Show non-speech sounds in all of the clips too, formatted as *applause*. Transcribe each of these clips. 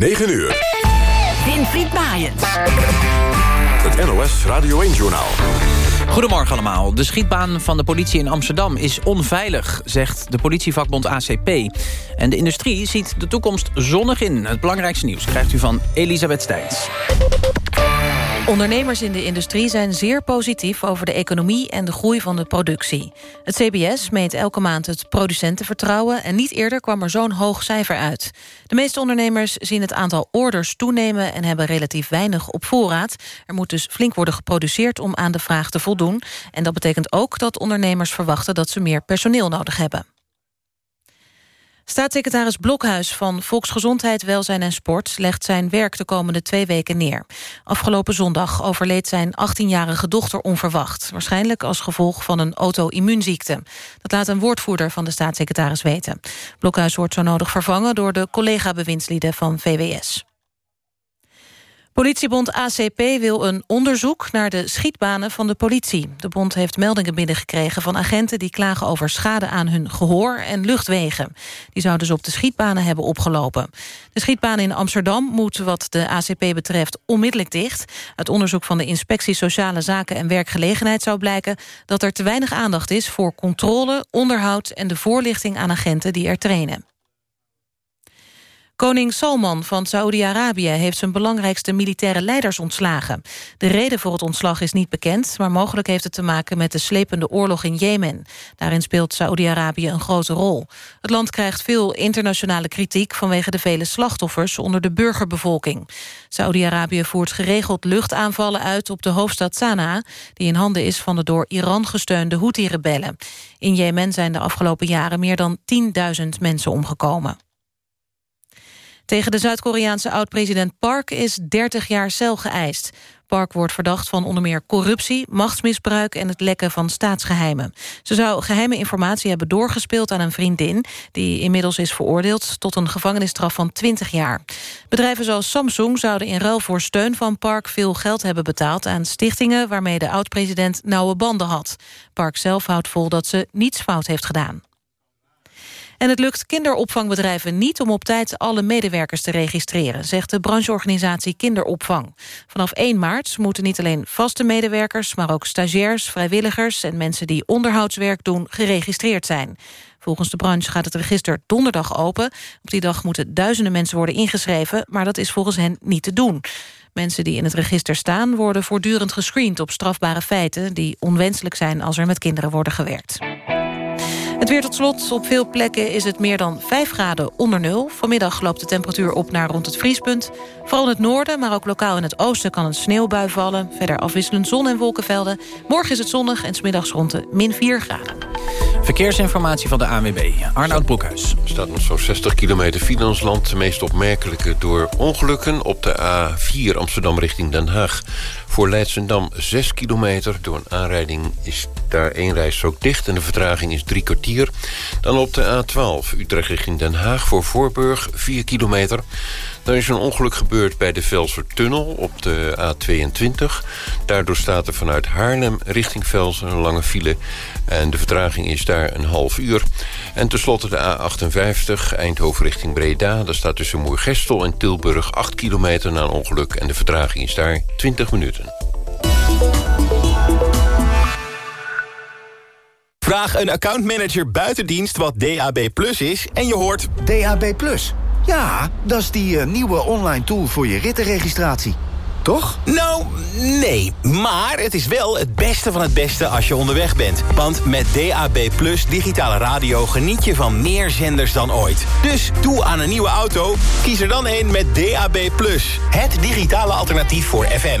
9 uur. Winfried Maaiens. Het NOS Radio 1-journaal. Goedemorgen allemaal. De schietbaan van de politie in Amsterdam is onveilig, zegt de politievakbond ACP. En de industrie ziet de toekomst zonnig in. Het belangrijkste nieuws krijgt u van Elisabeth Steins. Ondernemers in de industrie zijn zeer positief over de economie en de groei van de productie. Het CBS meet elke maand het producentenvertrouwen en niet eerder kwam er zo'n hoog cijfer uit. De meeste ondernemers zien het aantal orders toenemen en hebben relatief weinig op voorraad. Er moet dus flink worden geproduceerd om aan de vraag te voldoen. En dat betekent ook dat ondernemers verwachten dat ze meer personeel nodig hebben. Staatssecretaris Blokhuis van Volksgezondheid, Welzijn en Sport... legt zijn werk de komende twee weken neer. Afgelopen zondag overleed zijn 18-jarige dochter onverwacht. Waarschijnlijk als gevolg van een auto-immuunziekte. Dat laat een woordvoerder van de staatssecretaris weten. Blokhuis wordt zo nodig vervangen door de collega-bewindslieden van VWS. Politiebond ACP wil een onderzoek naar de schietbanen van de politie. De bond heeft meldingen binnengekregen van agenten... die klagen over schade aan hun gehoor en luchtwegen. Die zouden ze op de schietbanen hebben opgelopen. De schietbaan in Amsterdam moet wat de ACP betreft onmiddellijk dicht. Uit onderzoek van de Inspectie Sociale Zaken en Werkgelegenheid zou blijken... dat er te weinig aandacht is voor controle, onderhoud... en de voorlichting aan agenten die er trainen. Koning Salman van Saoedi-Arabië heeft zijn belangrijkste militaire leiders ontslagen. De reden voor het ontslag is niet bekend, maar mogelijk heeft het te maken met de slepende oorlog in Jemen. Daarin speelt Saoedi-Arabië een grote rol. Het land krijgt veel internationale kritiek vanwege de vele slachtoffers onder de burgerbevolking. Saoedi-Arabië voert geregeld luchtaanvallen uit op de hoofdstad Sanaa, die in handen is van de door Iran gesteunde Houthi-rebellen. In Jemen zijn de afgelopen jaren meer dan 10.000 mensen omgekomen. Tegen de Zuid-Koreaanse oud-president Park is 30 jaar cel geëist. Park wordt verdacht van onder meer corruptie, machtsmisbruik... en het lekken van staatsgeheimen. Ze zou geheime informatie hebben doorgespeeld aan een vriendin... die inmiddels is veroordeeld tot een gevangenisstraf van 20 jaar. Bedrijven zoals Samsung zouden in ruil voor steun van Park... veel geld hebben betaald aan stichtingen... waarmee de oud-president nauwe banden had. Park zelf houdt vol dat ze niets fout heeft gedaan. En het lukt kinderopvangbedrijven niet om op tijd alle medewerkers te registreren, zegt de brancheorganisatie Kinderopvang. Vanaf 1 maart moeten niet alleen vaste medewerkers, maar ook stagiairs, vrijwilligers en mensen die onderhoudswerk doen geregistreerd zijn. Volgens de branche gaat het register donderdag open. Op die dag moeten duizenden mensen worden ingeschreven, maar dat is volgens hen niet te doen. Mensen die in het register staan worden voortdurend gescreend op strafbare feiten... die onwenselijk zijn als er met kinderen worden gewerkt. Het weer tot slot. Op veel plekken is het meer dan 5 graden onder nul. Vanmiddag loopt de temperatuur op naar rond het vriespunt. Vooral in het noorden, maar ook lokaal in het oosten kan een sneeuwbui vallen. Verder afwisselend zon- en wolkenvelden. Morgen is het zonnig en smiddags rond de min 4 graden. Verkeersinformatie van de ANWB. Arnoud Broekhuis. Er staat nog zo'n 60 kilometer file in ons land. De meest opmerkelijke door ongelukken op de A4 Amsterdam richting Den Haag. Voor Leidsendam 6 kilometer. Door een aanrijding is daar één rijstrook dicht... en de vertraging is drie kwartier. Dan op de A12 Utrecht richting Den Haag voor Voorburg 4 kilometer. Er is een ongeluk gebeurd bij de Velsertunnel op de A22. Daardoor staat er vanuit Haarlem richting Velsen een lange file. En de vertraging is daar een half uur. En tenslotte de A58 Eindhoven richting Breda. Daar staat tussen Moergestel en Tilburg 8 kilometer na een ongeluk. En de vertraging is daar 20 minuten. Vraag een accountmanager buitendienst wat DAB Plus is en je hoort... DAB Plus? Ja, dat is die uh, nieuwe online tool voor je rittenregistratie. Toch? Nou, nee. Maar het is wel het beste van het beste als je onderweg bent. Want met DAB Plus digitale radio geniet je van meer zenders dan ooit. Dus toe aan een nieuwe auto, kies er dan een met DAB Plus. Het digitale alternatief voor FM.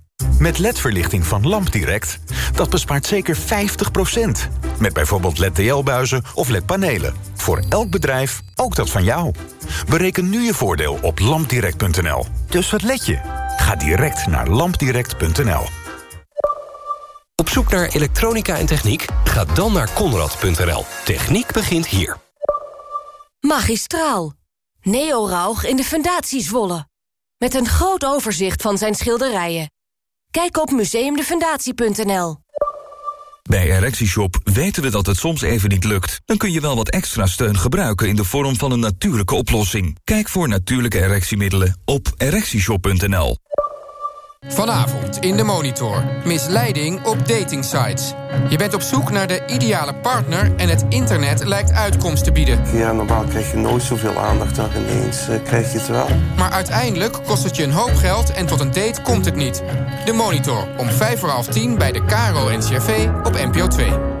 Met LED-verlichting van LampDirect, dat bespaart zeker 50%. Met bijvoorbeeld LED-TL-buizen of LED-panelen. Voor elk bedrijf, ook dat van jou. Bereken nu je voordeel op lampdirect.nl. Dus wat let je? Ga direct naar lampdirect.nl. zoek naar elektronica en techniek? Ga dan naar konrad.nl. Techniek begint hier. Magistraal. Neo Rauch in de Fundatie Zwolle. Met een groot overzicht van zijn schilderijen. Kijk op museumdefundatie.nl. Bij ErectieShop weten we dat het soms even niet lukt. Dan kun je wel wat extra steun gebruiken in de vorm van een natuurlijke oplossing. Kijk voor natuurlijke erectiemiddelen op ErectieShop.nl. Vanavond in de Monitor. Misleiding op datingsites. Je bent op zoek naar de ideale partner en het internet lijkt uitkomst te bieden. Ja, normaal krijg je nooit zoveel aandacht, dan ineens uh, krijg je het wel. Maar uiteindelijk kost het je een hoop geld en tot een date komt het niet. De Monitor, om vijf voor half tien bij de Caro NCRV op NPO 2.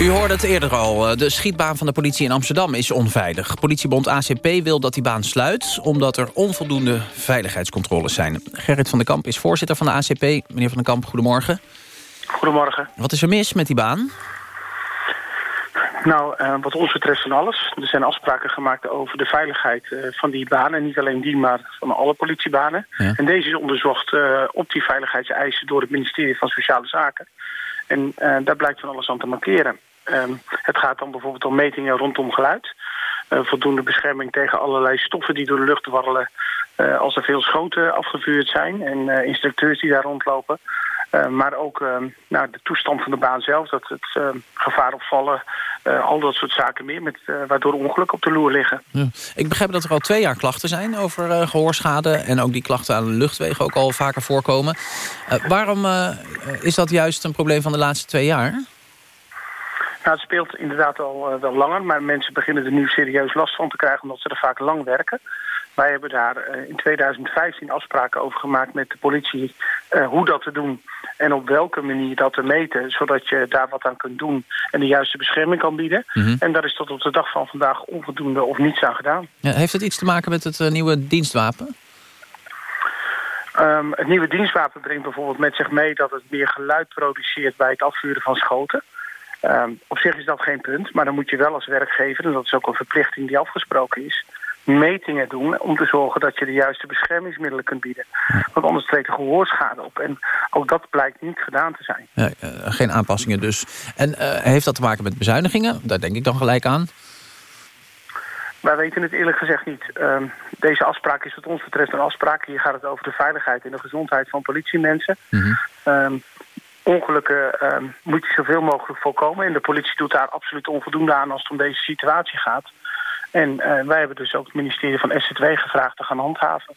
U hoorde het eerder al. De schietbaan van de politie in Amsterdam is onveilig. Politiebond ACP wil dat die baan sluit... omdat er onvoldoende veiligheidscontroles zijn. Gerrit van den Kamp is voorzitter van de ACP. Meneer van den Kamp, goedemorgen. Goedemorgen. Wat is er mis met die baan? Nou, uh, wat ons betreft van alles. Er zijn afspraken gemaakt over de veiligheid uh, van die banen. Niet alleen die, maar van alle politiebanen. Ja. En deze is onderzocht uh, op die veiligheidseisen door het ministerie van Sociale Zaken. En daar blijkt van alles aan te markeren. Um, het gaat dan bijvoorbeeld om metingen rondom geluid. voldoende bescherming tegen allerlei stoffen die door de lucht warrelen... als er veel schoten afgevuurd zijn en instructeurs die daar rondlopen... Uh, maar ook uh, nou, de toestand van de baan zelf, dat het gevaar opvallen, al dat soort zaken meer, met, waardoor ongelukken op de loer liggen. Ja. Ik begrijp dat er al twee jaar klachten zijn over gehoorschade en ook die klachten aan de luchtwegen ook al vaker voorkomen. waarom is dat juist een probleem van de laatste twee jaar? Nou, het speelt inderdaad al wel langer, maar mensen beginnen er nu serieus last van te krijgen omdat ze er vaak lang werken. Wij hebben daar in 2015 afspraken over gemaakt met de politie uh, hoe dat te doen en op welke manier dat te meten, zodat je daar wat aan kunt doen en de juiste bescherming kan bieden. Mm -hmm. En daar is tot op de dag van vandaag onvoldoende of niets aan gedaan. Ja, heeft het iets te maken met het nieuwe dienstwapen? Um, het nieuwe dienstwapen brengt bijvoorbeeld met zich mee dat het meer geluid produceert bij het afvuren van schoten. Um, op zich is dat geen punt, maar dan moet je wel als werkgever, en dat is ook een verplichting die afgesproken is, metingen doen om te zorgen dat je de juiste beschermingsmiddelen kunt bieden. Want anders treedt er gehoorschade op. En ook dat blijkt niet gedaan te zijn. Ja, uh, geen aanpassingen dus. En uh, heeft dat te maken met bezuinigingen? Daar denk ik dan gelijk aan. Wij weten het eerlijk gezegd niet. Uh, deze afspraak is wat ons betreft een afspraak. Hier gaat het over de veiligheid en de gezondheid van politiemensen. Mm -hmm. Ongelukken ehm, moet je zoveel mogelijk voorkomen. En de politie doet daar absoluut onvoldoende aan als het om deze situatie gaat. En uh, wij hebben dus ook het ministerie van SZW gevraagd te gaan handhaven.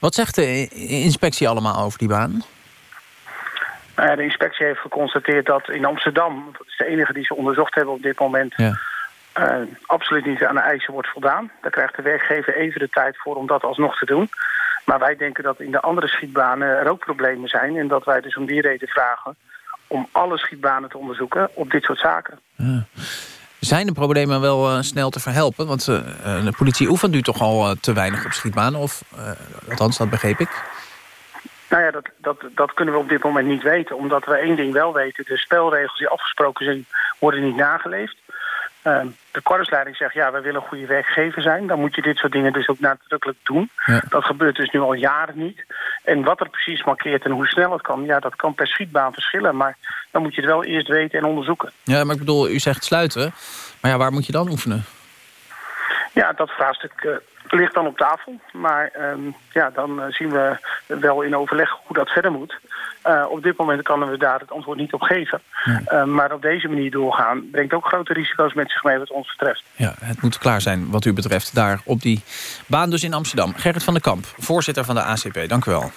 Wat zegt de inspectie allemaal over die baan? Uh, de inspectie heeft geconstateerd dat in Amsterdam... dat is de enige die ze onderzocht hebben op dit moment... Ja. Uh, absoluut niet aan de eisen wordt voldaan. Daar krijgt de werkgever even de tijd voor om dat alsnog te doen. Maar wij denken dat in de andere schietbanen er ook problemen zijn... en dat wij dus om die reden vragen om alle schietbanen te onderzoeken op dit soort zaken. Ja. Zijn de problemen wel uh, snel te verhelpen? Want uh, de politie oefent nu toch al uh, te weinig op schietbanen? Of, althans, dat begreep ik. Nou ja, dat, dat, dat kunnen we op dit moment niet weten. Omdat we één ding wel weten. De spelregels die afgesproken zijn, worden niet nageleefd. Uh, de korpsleiding zegt, ja, wij willen een goede werkgever zijn. Dan moet je dit soort dingen dus ook nadrukkelijk doen. Ja. Dat gebeurt dus nu al jaren niet. En wat er precies markeert en hoe snel het kan... ja, dat kan per schietbaan verschillen. Maar dan moet je het wel eerst weten en onderzoeken. Ja, maar ik bedoel, u zegt sluiten. Maar ja, waar moet je dan oefenen? Ja, dat vraagstuk uh, ligt dan op tafel. Maar um, ja, dan uh, zien we wel in overleg hoe dat verder moet. Uh, op dit moment kunnen we daar het antwoord niet op geven. Ja. Uh, maar op deze manier doorgaan brengt ook grote risico's met zich mee wat ons betreft. Ja, het moet klaar zijn wat u betreft daar op die baan dus in Amsterdam. Gerrit van der Kamp, voorzitter van de ACP, dank u wel.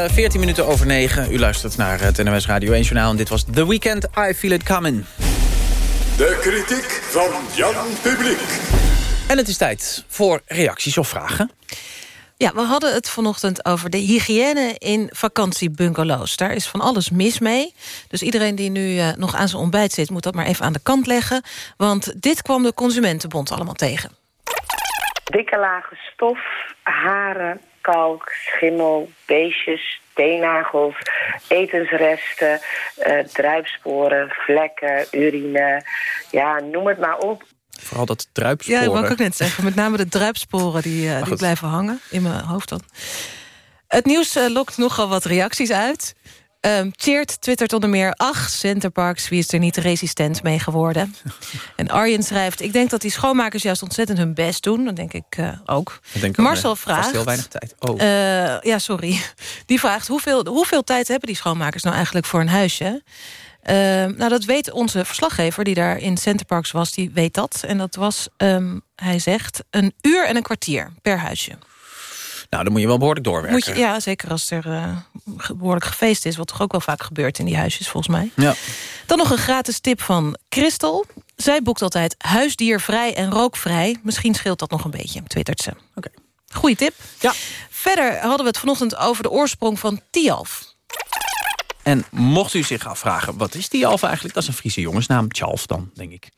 Het is eh 14 minuten over 9. U luistert naar het NOS Radio 1 Journaal. En dit was The Weekend, I Feel It Coming. De kritiek van Jan Publiek. En het is tijd voor reacties of vragen. Ja, we hadden het vanochtend over de hygiëne in vakantiebungalows. Daar is van alles mis mee. Dus iedereen die nu eh, nog aan zijn ontbijt zit... moet dat maar even aan de kant leggen. Want dit kwam de Consumentenbond allemaal tegen. Dikke lagen stof, haren, kalk, schimmel, beestjes, teennagels, etensresten, eh, druipsporen, vlekken, urine. Ja, noem het maar op. Vooral dat druipsporen. Ja, dat wou ik ook net zeggen. Met name de druipsporen die, eh, die goed. blijven hangen in mijn hoofd dan. Het nieuws eh, lokt nogal wat reacties uit. Ehm Cheert twittert onder meer... ach, Centerparks, wie is er niet resistent mee geworden? *laughs* en Arjen schrijft... ik denk dat die schoonmakers juist ontzettend hun best doen. Dat denk ik eh, ook. Denk Marcel vraagt... heel weinig tijd. Oh. Eh, ja, sorry. *laughs* Die vraagt hoeveel, hoeveel tijd hebben die schoonmakers nou eigenlijk voor een huisje? Eh, nou, dat weet onze verslaggever die daar in Centerparks was. Die weet dat. En dat was, ehm, hij zegt, een uur en een kwartier per huisje. Nou, dan moet je wel behoorlijk doorwerken. Moet je, ja, zeker als er eh, behoorlijk gefeest is. Wat toch ook wel vaak gebeurt in die huisjes, volgens mij. Ja. Dan nog een gratis tip van Christel. Zij boekt altijd huisdiervrij en rookvrij. Misschien scheelt dat nog een beetje, twittert ze. Oké. Goeie tip. Ja. Verder hadden we het vanochtend over de oorsprong van Tialf. En mocht u zich afvragen, wat is die Alf eigenlijk? Dat is een Friese jongensnaam, Tjalf dan, denk ik.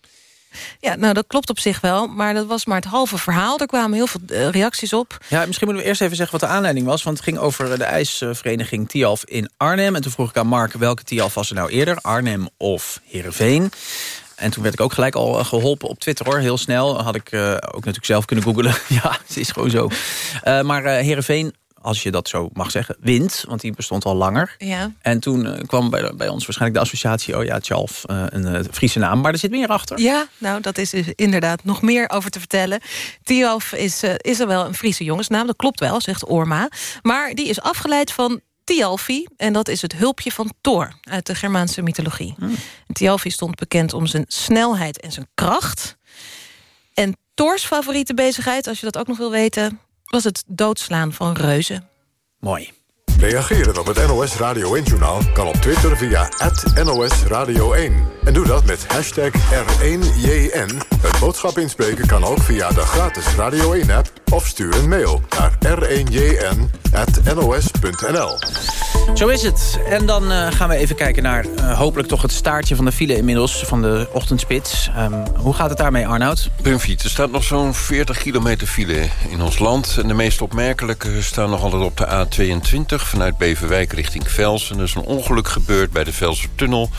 Ja, nou dat klopt op zich wel, maar dat was maar het halve verhaal. Er kwamen heel veel eh, reacties op. Ja, misschien moeten we eerst even zeggen wat de aanleiding was. Want het ging over de ijsvereniging Tialf in Arnhem. En toen vroeg ik aan Mark, welke Tialf was er nou eerder? Arnhem of Heerenveen? En toen werd ik ook gelijk al eh, geholpen op Twitter, hoor. Heel snel. Had ik eh, ook natuurlijk zelf kunnen googelen. *laughs* ja, het is gewoon zo. Eh, maar eh Heerenveen, als je dat zo mag zeggen, wint. Want die bestond al langer. Ja. En toen eh, kwam bij, bij ons waarschijnlijk de associatie... oh ja, Tjalf, eh, een eh, Friese naam. Maar er zit meer achter. Ja, nou, dat is dus inderdaad nog meer over te vertellen. Tialf is, is er wel een Friese jongensnaam, dat klopt wel, zegt Orma. Maar die is afgeleid van Thialfi. En dat is het hulpje van Thor uit de Germaanse mythologie. Mm. Thialfi stond bekend om zijn snelheid en zijn kracht. En Thors favoriete bezigheid, als je dat ook nog wil weten... was het doodslaan van reuzen. Mooi. Reageren op het NOS Radio 1-journaal kan op Twitter via NOS Radio 1. En doe dat met hashtag R1JN. Het boodschap inspreken kan ook via de gratis Radio 1-app... of stuur een mail naar r1jn.nos.nl. Zo is het. En dan uh, gaan we even kijken naar uh, hopelijk toch het staartje van de file inmiddels... van de ochtendspits. Um, hoe gaat het daarmee, Arnoud? Pumfiet, er staat nog zo'n 40 kilometer file in ons land. En de meest opmerkelijke staan nog altijd op de A22 vanuit Beverwijk richting Velsen. Er is een ongeluk gebeurd bij de Velsertunnel.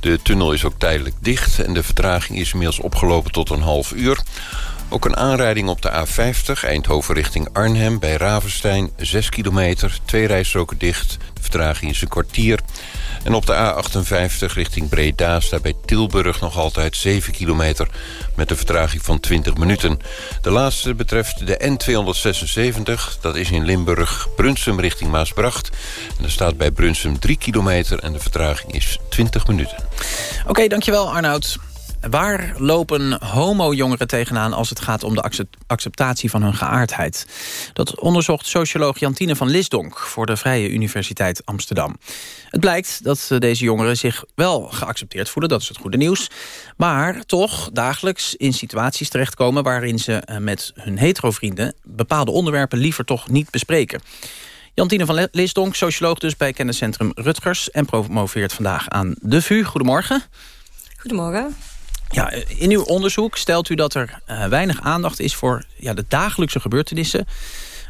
De tunnel is ook tijdelijk dicht en de vertraging is inmiddels opgelopen tot een half uur. Ook een aanrijding op de A50, Eindhoven richting Arnhem... bij Ravenstein, 6 kilometer, twee rijstroken dicht. De vertraging is een kwartier. En op de A58 richting Breda staat bij Tilburg nog altijd 7 kilometer... met een vertraging van 20 minuten. De laatste betreft de N276, dat is in Limburg... Brunsum richting Maasbracht. En er staat bij Brunsum 3 kilometer en de vertraging is 20 minuten. Oké, dankjewel Arnoud. Waar lopen homo-jongeren tegenaan als het gaat om de acceptatie van hun geaardheid? Dat onderzocht socioloog Jantine van Lisdonk voor de Vrije Universiteit Amsterdam. Het blijkt dat deze jongeren zich wel geaccepteerd voelen, dat is het goede nieuws. Maar toch dagelijks in situaties terechtkomen waarin ze eh, met hun hetero-vrienden bepaalde onderwerpen liever toch niet bespreken. Jantine van Lisdonk, socioloog dus bij kenniscentrum Rutgers... en promoveert vandaag aan de VU. Goedemorgen. Goedemorgen. Ja, in uw onderzoek stelt u dat er uh, weinig aandacht is voor ja, de dagelijkse gebeurtenissen.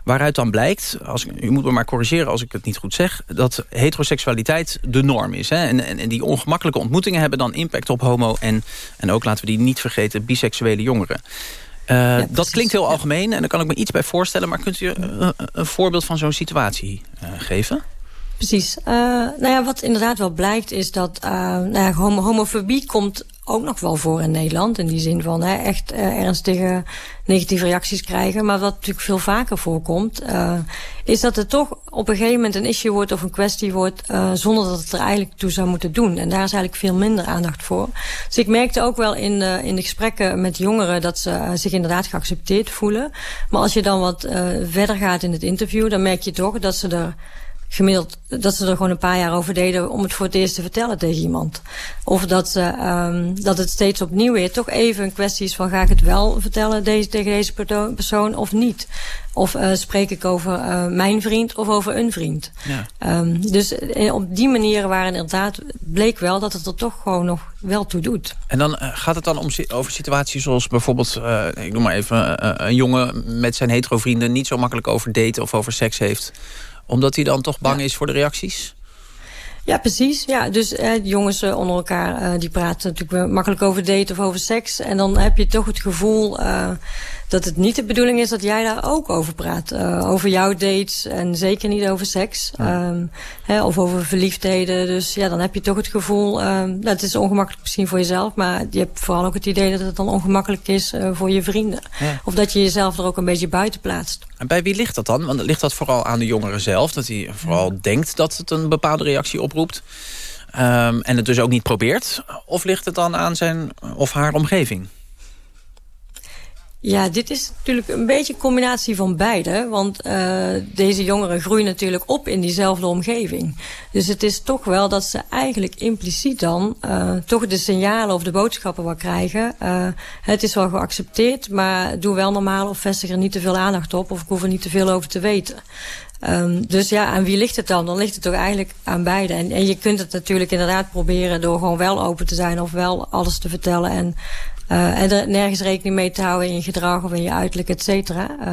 Waaruit dan blijkt, als, u moet me maar corrigeren als ik het niet goed zeg... dat heteroseksualiteit de norm is. Hè? En, en, en die ongemakkelijke ontmoetingen hebben dan impact op homo... en, en ook, laten we die niet vergeten, biseksuele jongeren. Uh, dat klinkt heel algemeen en daar kan ik me iets bij voorstellen... maar kunt u uh, een voorbeeld van zo'n situatie geven? Precies. nou ja, wat inderdaad wel blijkt is dat nou ja, homofobie komt ook nog wel voor in Nederland. In die zin van hè, echt uh, ernstige negatieve reacties krijgen. Maar wat natuurlijk veel vaker voorkomt... Uh, is dat het toch op een gegeven moment een issue wordt of een kwestie wordt... Uh, zonder dat het er eigenlijk toe zou moeten doen. En daar is eigenlijk veel minder aandacht voor. Dus ik merkte ook wel in de, in de gesprekken met jongeren... dat ze zich inderdaad geaccepteerd voelen. Maar als je dan wat verder gaat in het interview... dan merk je toch dat ze er gemiddeld dat ze er gewoon een paar jaar over deden om het voor het eerst te vertellen tegen iemand. Of dat, ze, um, dat het steeds opnieuw weer toch even een kwestie is van ga ik het wel vertellen deze, tegen deze persoon of niet. Of uh, spreek ik over uh, mijn vriend of over een vriend. Ja. Um, dus eh, op die manier waren inderdaad, bleek wel dat het er toch gewoon nog wel toe doet. En dan uh, gaat het dan om, over situaties zoals bijvoorbeeld, ik noem maar even, een jongen met zijn hetero vrienden niet zo makkelijk over daten of over seks heeft omdat hij dan toch bang is voor de reacties? Ja, precies. Ja, dus eh, jongens uh, onder elkaar uh, die praten natuurlijk makkelijk over daten of over seks. En dan heb je toch het gevoel uh, dat het niet de bedoeling is dat jij daar ook over praat. Uh, over jouw dates en zeker niet over seks. Ja. Um, hè, of over verliefdheden. Dus ja, dan heb je toch het gevoel... Um, dat is ongemakkelijk misschien voor jezelf... maar je hebt vooral ook het idee dat het dan ongemakkelijk is uh, voor je vrienden. Ja. Of dat je jezelf er ook een beetje buiten plaatst. En bij wie ligt dat dan? Want ligt dat vooral aan de jongeren zelf? Dat hij vooral ja. denkt dat het een bepaalde reactie oproept? Um, en het dus ook niet probeert? Of ligt het dan aan zijn of haar omgeving? Ja, dit is natuurlijk een beetje een combinatie van beide. Want uh, deze jongeren groeien natuurlijk op in diezelfde omgeving. Dus het is toch wel dat ze eigenlijk impliciet dan uh, toch de signalen of de boodschappen wat krijgen. Uh, het is wel geaccepteerd, maar doe wel normaal of vestig er niet te veel aandacht op. Of ik hoef er niet te veel over te weten. Um, dus ja, aan wie ligt het dan? Dan ligt het toch eigenlijk aan beide. En, en je kunt het natuurlijk inderdaad proberen door gewoon wel open te zijn of wel alles te vertellen. En uh, en er nergens rekening mee te houden in je gedrag of in je uiterlijk, et cetera. Uh,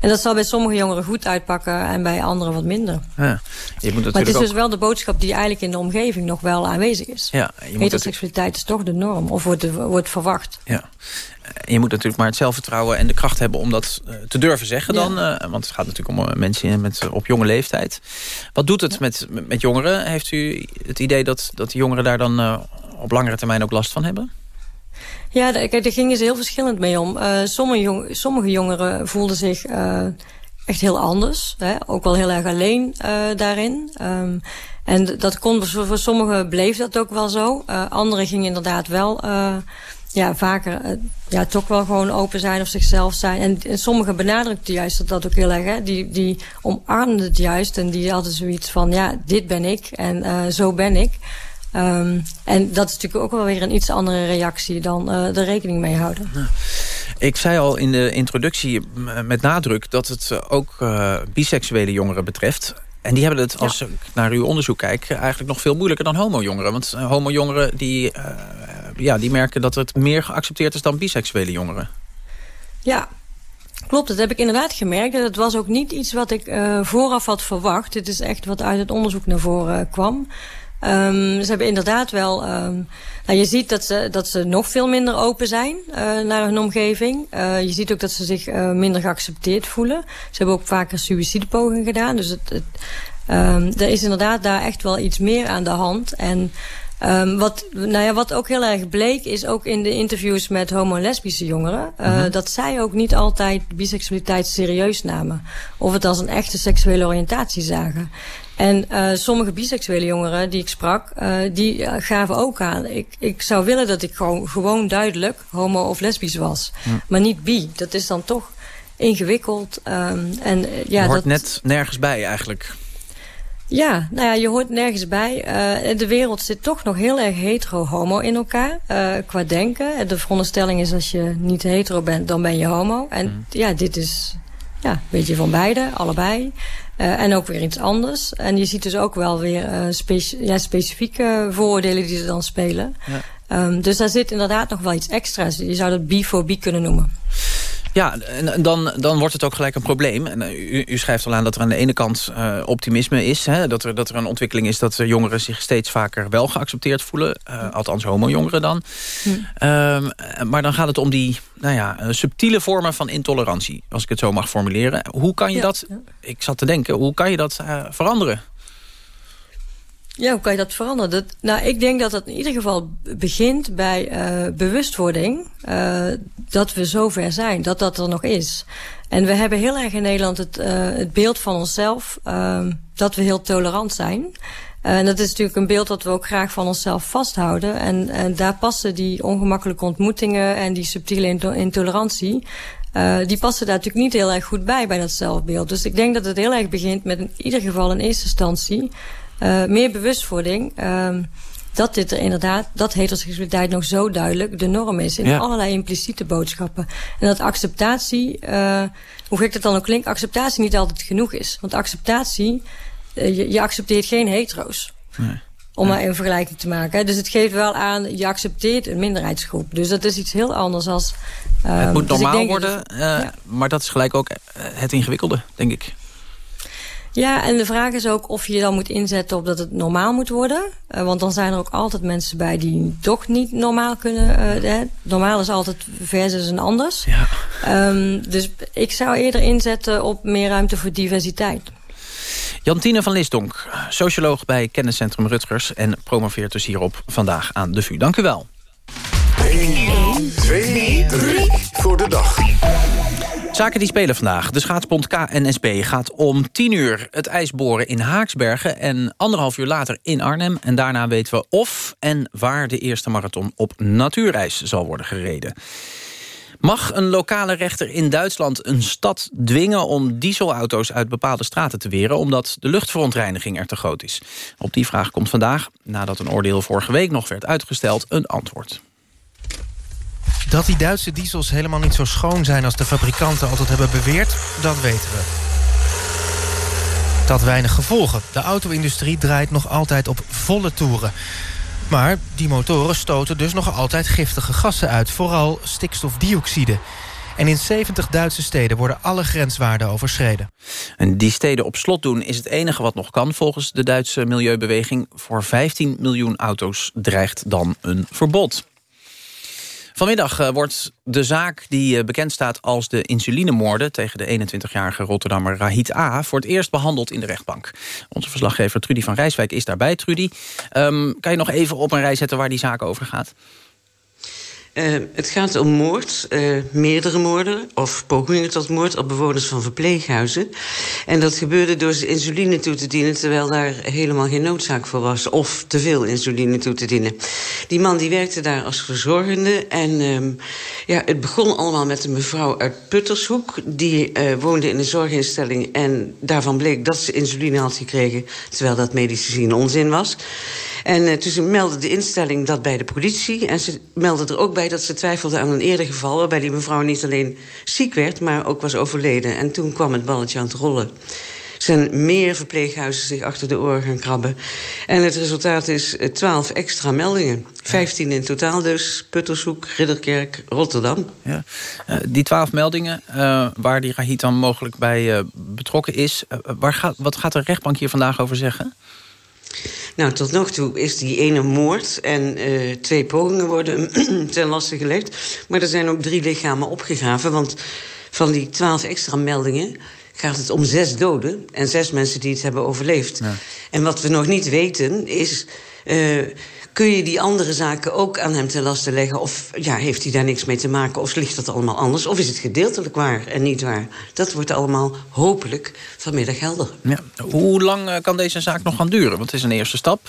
en dat zal bij sommige jongeren goed uitpakken en bij anderen wat minder. Ja, je moet maar het is ook... dus wel de boodschap die eigenlijk in de omgeving nog wel aanwezig is. Ja, Heteroseksualiteit is toch de norm, of wordt, wordt verwacht. Ja. Je moet natuurlijk maar het zelfvertrouwen en de kracht hebben om dat te durven zeggen dan. Ja. want het gaat natuurlijk om mensen met, op jonge leeftijd. Wat doet het ja. met, met jongeren? Heeft u het idee dat, dat de jongeren daar dan op langere termijn ook last van hebben? Ja, kijk, daar gingen ze heel verschillend mee om. Uh, sommige, jong, sommige, jongeren voelden zich uh, echt heel anders. Hè? Ook wel heel erg alleen daarin. Um, en dat kon, voor sommigen bleef dat ook wel zo. anderen gingen inderdaad wel ja, vaker ja, toch wel gewoon open zijn of zichzelf zijn. En, en sommigen benadrukten juist dat, dat ook heel erg. Hè? Die, die omarmden het juist en die hadden zoiets van... ja, dit ben ik en zo ben ik. Um, en dat is natuurlijk ook wel weer een iets andere reactie... dan uh, er rekening mee houden. Ik zei al in de introductie met nadruk... dat het ook biseksuele jongeren betreft... En die hebben het, als ik naar uw onderzoek kijk... eigenlijk nog veel moeilijker dan homo-jongeren. Want homo-jongeren die ja, die merken dat het meer geaccepteerd is dan biseksuele jongeren. Ja, Klopt, dat heb ik inderdaad gemerkt. Dat was ook niet iets wat ik uh, vooraf had verwacht. Het is echt wat uit het onderzoek naar voren uh, kwam. Um, ze hebben inderdaad wel... Um, nou, je ziet dat ze, dat ze nog veel minder open zijn uh, naar hun omgeving. je ziet ook dat ze zich minder geaccepteerd voelen. Ze hebben ook vaker suïcidepogingen gedaan. Dus het, het um, er is inderdaad daar echt wel iets meer aan de hand. En wat, nou ja, wat ook heel erg bleek is ook in de interviews met homo- en lesbische jongeren... Uh, uh -huh. dat zij ook niet altijd biseksualiteit serieus namen. Of het als een echte seksuele oriëntatie zagen. En uh, sommige biseksuele jongeren die ik sprak, uh, die gaven ook aan... Ik, ik zou willen dat ik gewoon, gewoon duidelijk homo of lesbisch was. Maar niet bi. Dat is dan toch ingewikkeld. Um, en, ja, hoort dat... net nergens bij eigenlijk. Ja, nou ja, je hoort nergens bij. Uh, de wereld zit toch nog heel erg hetero-homo in elkaar, uh, qua denken. De veronderstelling is als je niet hetero bent, dan ben je homo. En mm. ja, dit is ja, een beetje van beide, allebei. Uh, en ook weer iets anders. En je ziet dus ook wel weer speci ja, specifieke vooroordelen die ze dan spelen. Ja. Um, dus daar zit inderdaad nog wel iets extra's. Je zou dat bifobie kunnen noemen. Ja, en dan, dan wordt het ook gelijk een probleem. En, uh, u, u, schrijft al aan dat er aan de ene kant uh, optimisme is. Hè? Dat, er, dat er een ontwikkeling is dat jongeren zich steeds vaker wel geaccepteerd voelen. Uh, althans homo-jongeren dan. Hm. Um, maar dan gaat het om die nou ja, subtiele vormen van intolerantie. Als ik het zo mag formuleren. Hoe kan je ja, dat, ik zat te denken, hoe kan je dat veranderen? Ja, hoe kan je dat veranderen? Dat, nou, ik denk dat het in ieder geval begint bij uh, bewustwording. Uh, dat we zover zijn, dat dat er nog is. En we hebben heel erg in Nederland het, uh, het beeld van onszelf... dat we heel tolerant zijn. En dat is natuurlijk een beeld dat we ook graag van onszelf vasthouden. En, en daar passen die ongemakkelijke ontmoetingen en die subtiele intolerantie... Uh, die passen daar natuurlijk niet heel erg goed bij, bij dat zelfbeeld. Dus ik denk dat het heel erg begint met in ieder geval in eerste instantie... Uh, meer bewustwording. Uh, dat dit er inderdaad, dat heteroseksualiteit nog zo duidelijk de norm is. In ja. allerlei impliciete boodschappen. En dat acceptatie, uh, hoe gek dat dan ook klinkt, acceptatie niet altijd genoeg is. Want acceptatie, uh, je, je, accepteert geen hetero's. Nee. Om ja. maar een vergelijking te maken. Dus het geeft wel aan, je accepteert een minderheidsgroep. Dus dat is iets heel anders als... Uh, het moet normaal dus worden, dat, ja. maar dat is gelijk ook het ingewikkelde, denk ik. Ja, en de vraag is ook of je je dan moet inzetten op dat het normaal moet worden. Uh, want dan zijn er ook altijd mensen bij die toch niet normaal kunnen. Uh, normaal is altijd versus een anders. Ja. Um, dus ik zou eerder inzetten op meer ruimte voor diversiteit. Jantine van Lisdonk, socioloog bij Kenniscentrum Rutgers... en promoveert dus hierop vandaag aan de VU. Dank u wel. 1, 2, 3 voor de dag. Zaken die spelen vandaag. De schaatsbond KNSB gaat om 10 uur het ijs boren in Haaksbergen... en anderhalf uur later in Arnhem. En daarna weten we of en waar de eerste marathon op natuurijs zal worden gereden. Mag een lokale rechter in Duitsland een stad dwingen om dieselauto's uit bepaalde straten te weren... omdat de luchtverontreiniging er te groot is? Op die vraag komt vandaag, nadat een oordeel vorige week nog werd uitgesteld, een antwoord. Dat die Duitse diesels helemaal niet zo schoon zijn als de fabrikanten altijd hebben beweerd, dat weten we. Dat weinig gevolgen. De auto-industrie draait nog altijd op volle toeren. Maar die motoren stoten dus nog altijd giftige gassen uit. Vooral stikstofdioxide. En in 70 Duitse steden worden alle grenswaarden overschreden. En die steden op slot doen is het enige wat nog kan... volgens de Duitse milieubeweging. Voor 15 miljoen auto's dreigt dan een verbod. Vanmiddag uh, wordt de zaak die uh, bekend staat als de insulinemoorden... tegen de 21-jarige Rotterdammer Rahit A. voor het eerst behandeld in de rechtbank. Onze verslaggever Trudy van Rijswijk is daarbij. Trudy, um, kan je nog even op een rij zetten waar die zaak over gaat? Uh, het gaat om moord, uh, meerdere moorden of pogingen tot moord op bewoners van verpleeghuizen. En dat gebeurde door ze insuline toe te dienen terwijl daar helemaal geen noodzaak voor was. Of te veel insuline toe te dienen. Die man die werkte daar als verzorgende. En uh, ja, het begon allemaal met een mevrouw uit Puttershoek. Die uh, woonde in een zorginstelling en daarvan bleek dat ze insuline had gekregen. Terwijl dat medisch gezien onzin was. En toen ze meldde de instelling dat bij de politie. En ze meldde er ook bij dat ze twijfelde aan een eerder geval... waarbij die mevrouw niet alleen ziek werd, maar ook was overleden. En toen kwam het balletje aan het rollen. Zijn meer verpleeghuizen zich achter de oren gaan krabben. En het resultaat is 12 extra meldingen. 15 in totaal dus. Puttershoek, Ridderkerk, Rotterdam. Ja. Uh, die 12 meldingen uh, waar die Rahit dan mogelijk bij uh, betrokken is... wat gaat de rechtbank hier vandaag over zeggen? Nou, tot nog toe is die ene moord en uh, twee pogingen worden *clears throat* ten laste gelegd. Maar er zijn ook drie lichamen opgegraven. Want van die twaalf extra meldingen gaat het om zes doden... en zes mensen die het hebben overleefd. Ja. En wat we nog niet weten is... Uh, kun je die andere zaken ook aan hem ten laste leggen? Of ja, heeft hij daar niks mee te maken? Of ligt dat allemaal anders? Of is het gedeeltelijk waar en niet waar? Dat wordt allemaal hopelijk vanmiddag helder. Ja. Hoe lang uh, kan deze zaak nog gaan duren? Want het is een eerste stap.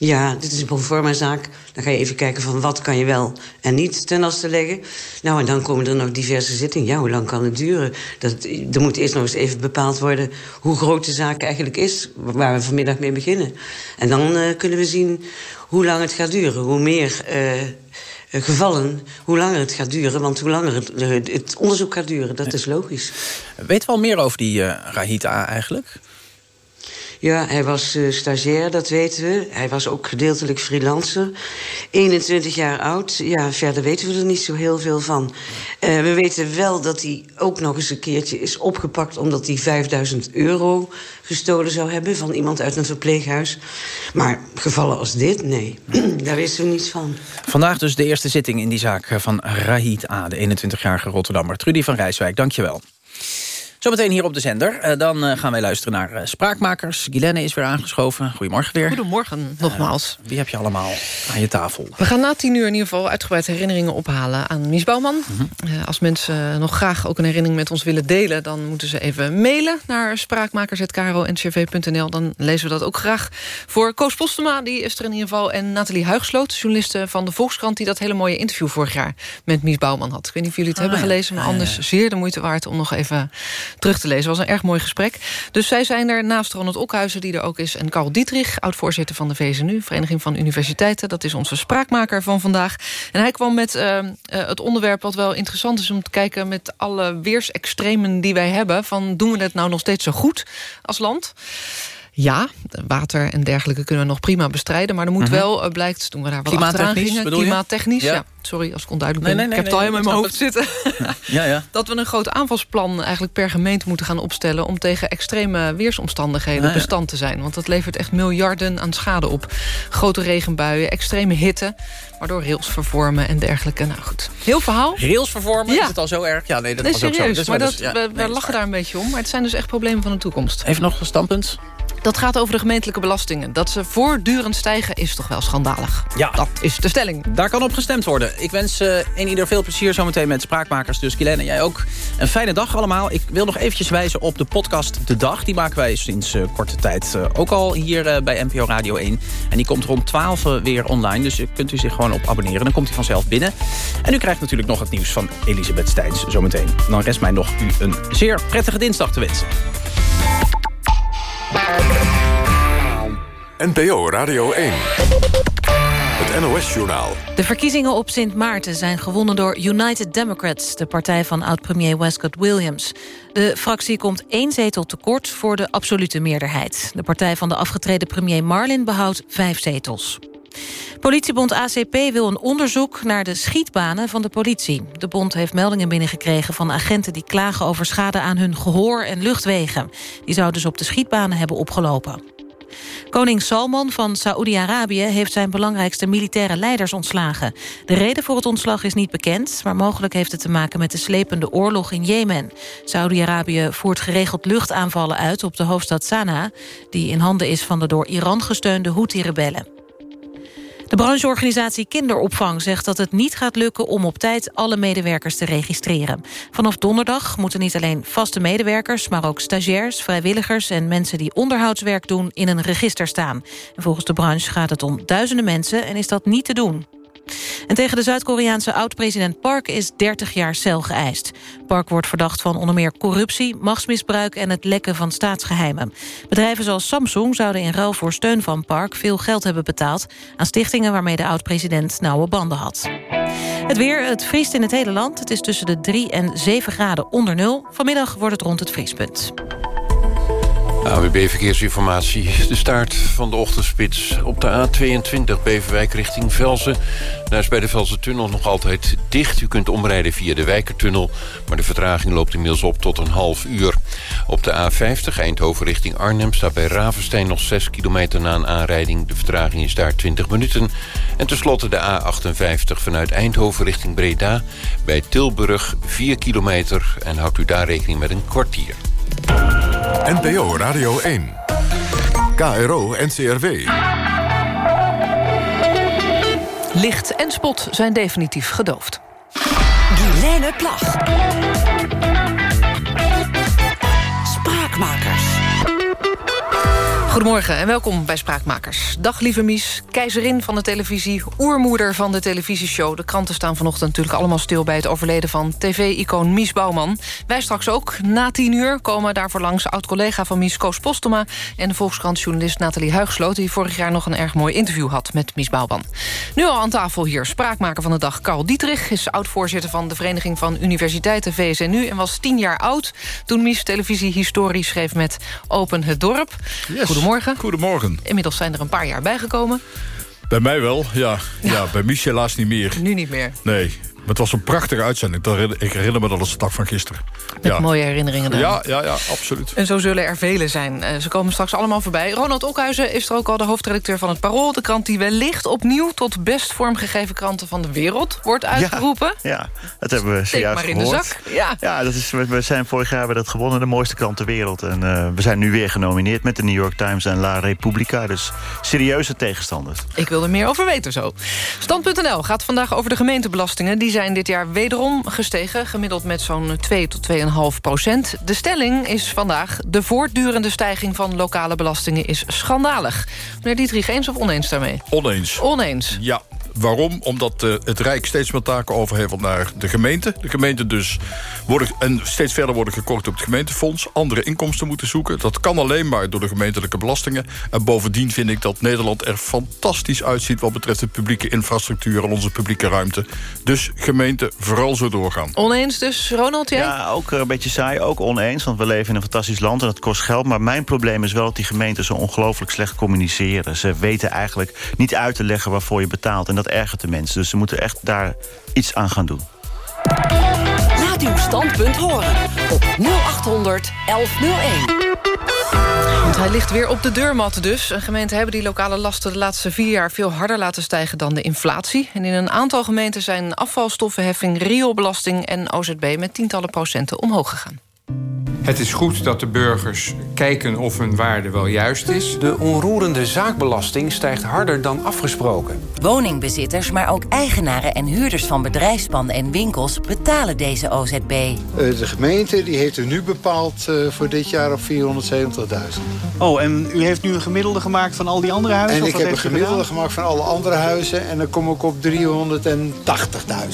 Ja, dit is een proforma-zaak. Dan ga je even kijken van wat kan je wel en niet ten laste leggen. Nou, en dan komen er nog diverse zittingen. Ja, hoe lang kan het duren? Dat, er moet eerst nog eens even bepaald worden... hoe groot de zaak eigenlijk is, waar we vanmiddag mee beginnen. En dan uh, kunnen we zien hoe lang het gaat duren. Hoe meer uh, gevallen, hoe langer het gaat duren. Want hoe langer het, het onderzoek gaat duren, dat is logisch. Weten we al meer over die Rahita eigenlijk? Ja, hij was uh, stagiair, dat weten we. Hij was ook gedeeltelijk freelancer. 21 jaar oud. Ja, verder weten we er niet zo heel veel van. Uh, we weten wel dat hij ook nog eens een keertje is opgepakt... omdat hij 5000 euro gestolen zou hebben van iemand uit een verpleeghuis. Maar gevallen als dit, nee. *clears throat* Daar wisten we niets van. Vandaag dus de eerste zitting in die zaak van Rahid A., de 21-jarige Rotterdammer. Trudy van Rijswijk, dankjewel. Zometeen hier op de zender. Uh, dan uh, gaan wij luisteren naar uh, Spraakmakers. Guylaine is weer aangeschoven. Goedemorgen weer. Goedemorgen, nogmaals. wie heb je allemaal aan je tafel? We gaan na tien uur in ieder geval uitgebreid herinneringen ophalen aan Mies Bouwman. Mm -hmm. als mensen nog graag ook een herinnering met ons willen delen... dan moeten ze even mailen naar spraakmakers.kro.ncv.nl. Dan lezen we dat ook graag voor. Koos Postema, die is er in ieder geval. En Nathalie Huigsloot, journaliste van de Volkskrant... die dat hele mooie interview vorig jaar met Mies Bouwman had. Ik weet niet of jullie het ah, hebben gelezen... maar anders ah, ja. zeer de moeite waard om nog even terug te lezen. Was een erg mooi gesprek. Dus zij zijn er naast Ronald Okhuizen, die er ook is... en Carl Dietrich, oud-voorzitter van de VSNU... Vereniging van Universiteiten. Dat is onze spraakmaker van vandaag. En hij kwam met uh, uh, het onderwerp wat wel interessant is... om te kijken met alle weersextremen die wij hebben... van doen we het nou nog steeds zo goed als land? Ja, water en dergelijke kunnen we nog prima bestrijden. Maar er moet -huh. wel, uh, blijkt, toen we daar wel achteraan gingen... klimaattechnisch, ja. ja. Sorry als ik onduidelijk ben. Nee, nee, nee, ik heb het al helemaal in mijn hoofd zitten. *laughs* Ja, ja. Dat we een groot aanvalsplan eigenlijk per gemeente moeten gaan opstellen... om tegen extreme weersomstandigheden bestand te zijn. Want dat levert echt miljarden aan schade op. Grote regenbuien, extreme hitte... waardoor rails vervormen en dergelijke. Nou goed, heel verhaal. Rails vervormen? Is het al zo erg? Ja, nee, dat was serieus, ook zo. Dus maar dat, dus, we, we lachen daar een beetje om. Maar het zijn dus echt problemen van de toekomst. Even nog een standpunt. Dat gaat over de gemeentelijke belastingen. Dat ze voortdurend stijgen is toch wel schandalig. Ja. Dat is de stelling. Daar kan op gestemd worden. Ik wens uh, in ieder veel plezier zometeen met Spraakmakers. Dus Guylaine, jij ook een fijne dag allemaal. Ik wil nog eventjes wijzen op de podcast De Dag. Die maken wij sinds uh, korte tijd uh, ook al hier bij NPO Radio 1. En die komt rond 12 weer online. Dus kunt u zich gewoon op abonneren. Dan komt hij vanzelf binnen. En u krijgt natuurlijk nog het nieuws van Elisabeth Steins zometeen. Dan rest mij nog u een zeer prettige dinsdag te wensen. NPO Radio 1. Het NOS-journaal. De verkiezingen op Sint Maarten zijn gewonnen door United Democrats... de partij van oud-premier Westcott Williams. De fractie komt één zetel tekort voor de absolute meerderheid. De partij van de afgetreden premier Marlin behoudt vijf zetels. Politiebond ACP wil een onderzoek naar de schietbanen van de politie. De bond heeft meldingen binnengekregen van agenten die klagen over schade aan hun gehoor en luchtwegen. Die zouden dus op de schietbanen hebben opgelopen. Koning Salman van Saoedi-Arabië heeft zijn belangrijkste militaire leiders ontslagen. De reden voor het ontslag is niet bekend, maar mogelijk heeft het te maken met de slepende oorlog in Jemen. Saoedi-Arabië voert geregeld luchtaanvallen uit op de hoofdstad Sanaa, die in handen is van de door Iran gesteunde Houthi-rebellen. De brancheorganisatie Kinderopvang zegt dat het niet gaat lukken... om op tijd alle medewerkers te registreren. Vanaf donderdag moeten niet alleen vaste medewerkers... maar ook stagiairs, vrijwilligers en mensen die onderhoudswerk doen... in een register staan. En volgens de branche gaat het om duizenden mensen en is dat niet te doen. En tegen de Zuid-Koreaanse oud-president Park is 30 jaar cel geëist. Park wordt verdacht van onder meer corruptie, machtsmisbruik... en het lekken van staatsgeheimen. Bedrijven zoals Samsung zouden in ruil voor steun van Park... veel geld hebben betaald aan stichtingen... waarmee de oud-president nauwe banden had. Het weer, het vriest in het hele land. Het is tussen de 3 en 7 graden onder nul. Vanmiddag wordt het rond het vriespunt. AWB Verkeersinformatie. De start van de ochtendspits op de A22 Beverwijk richting Velzen. Daar is bij de Velzen-tunnel nog altijd dicht. U kunt omrijden via de Wijkertunnel, maar de vertraging loopt inmiddels op tot een half uur. Op de A50 Eindhoven richting Arnhem staat bij Ravenstein nog 6 kilometer na een aanrijding. De vertraging is daar 20 minuten. En tenslotte de A58 vanuit Eindhoven richting Breda. Bij Tilburg 4 kilometer en houdt u daar rekening met een kwartier. NPO Radio 1. KRO NCRW. Licht en spot zijn definitief gedoofd. Guilaine Plag. Spraakmakers. Goedemorgen en welkom bij Spraakmakers. Dag lieve Mies, keizerin van de televisie, oermoeder van de televisieshow. De kranten staan vanochtend natuurlijk allemaal stil... bij het overleden van tv-icoon Mies Bouwman. Wij straks ook. Na tien uur komen daarvoor langs oud-collega van Mies Koos Postema... en de Volkskrant-journalist Nathalie Huigsloot... die vorig jaar nog een erg mooi interview had met Mies Bouwman. Nu al aan tafel hier, spraakmaker van de dag Karl Dietrich... is oud-voorzitter van de Vereniging van Universiteiten VSNU... en was tien jaar oud toen Mies televisiehistorie schreef met Open het Dorp. Goedemorgen. Goedemorgen. Inmiddels zijn er een paar jaar bijgekomen. Bij mij wel, ja. ja. bij Mies helaas niet meer. Nu niet meer. Nee, het was een prachtige uitzending. Ik herinner me dat als de dag van gisteren. Met mooie herinneringen dan. Ja, ja, ja, absoluut. En zo zullen er vele zijn. Eh, ze komen straks allemaal voorbij. Ronald Okhuizen is er ook al de hoofdredacteur van het Parool. De krant die wellicht opnieuw tot best vormgegeven kranten van de wereld wordt uitgeroepen. Ja, dat hebben we Steek maar in de zak. Ja. Ja, dat is, we zijn vorig jaar hebben we dat gewonnen, de mooiste krant ter wereld. En eh, we zijn nu weer genomineerd met de New York Times en La Repubblica. Dus serieuze tegenstanders. Ik wil er meer over weten zo. Stand.nl gaat vandaag over de gemeentebelastingen. Die zijn dit jaar wederom gestegen. Gemiddeld met zo'n 2 tot 2,5 procent. De stelling is vandaag... de voortdurende stijging van lokale belastingen is schandalig. Meneer Dietrich, eens of oneens daarmee? Oneens. Oneens. Ja. Waarom? Omdat eh, het Rijk steeds meer taken overhevelt naar de gemeente. De gemeente dus worden, en steeds verder worden gekort op het gemeentefonds. Andere inkomsten moeten zoeken. Dat kan alleen maar door de gemeentelijke belastingen. En bovendien vind ik dat Nederland er fantastisch uitziet... wat betreft de publieke infrastructuur en onze publieke ruimte. Dus gemeente vooral zo doorgaan. Oneens dus, Ronald, jij? Ja, ook eh, een beetje saai, ook oneens. Want we leven in een fantastisch land en dat kost geld. Maar mijn probleem is wel dat die gemeenten zo ongelooflijk slecht communiceren. Ze weten eigenlijk niet uit te leggen waarvoor je betaalt. En dat ergert de mensen. Dus ze moeten echt daar iets aan gaan doen. Laat uw standpunt horen op 0800 1101. Want hij ligt weer op de deurmat dus. Een gemeente hebben die lokale lasten de laatste vier jaar... veel harder laten stijgen dan de inflatie. En in een aantal gemeenten zijn afvalstoffenheffing... rioolbelasting en OZB met tientallen procenten omhoog gegaan. Het is goed dat de burgers kijken of hun waarde wel juist is. De onroerende zaakbelasting stijgt harder dan afgesproken. Woningbezitters, maar ook eigenaren en huurders van bedrijfspanden en winkels betalen deze OZB. Eh, De gemeente die heeft er nu bepaald eh, voor dit jaar op 470.000. Oh, en u heeft nu een gemiddelde gemaakt van al die andere huizen? En ik heb een gemiddelde gedaan? gemaakt van alle andere huizen... en dan kom ik op 380.000.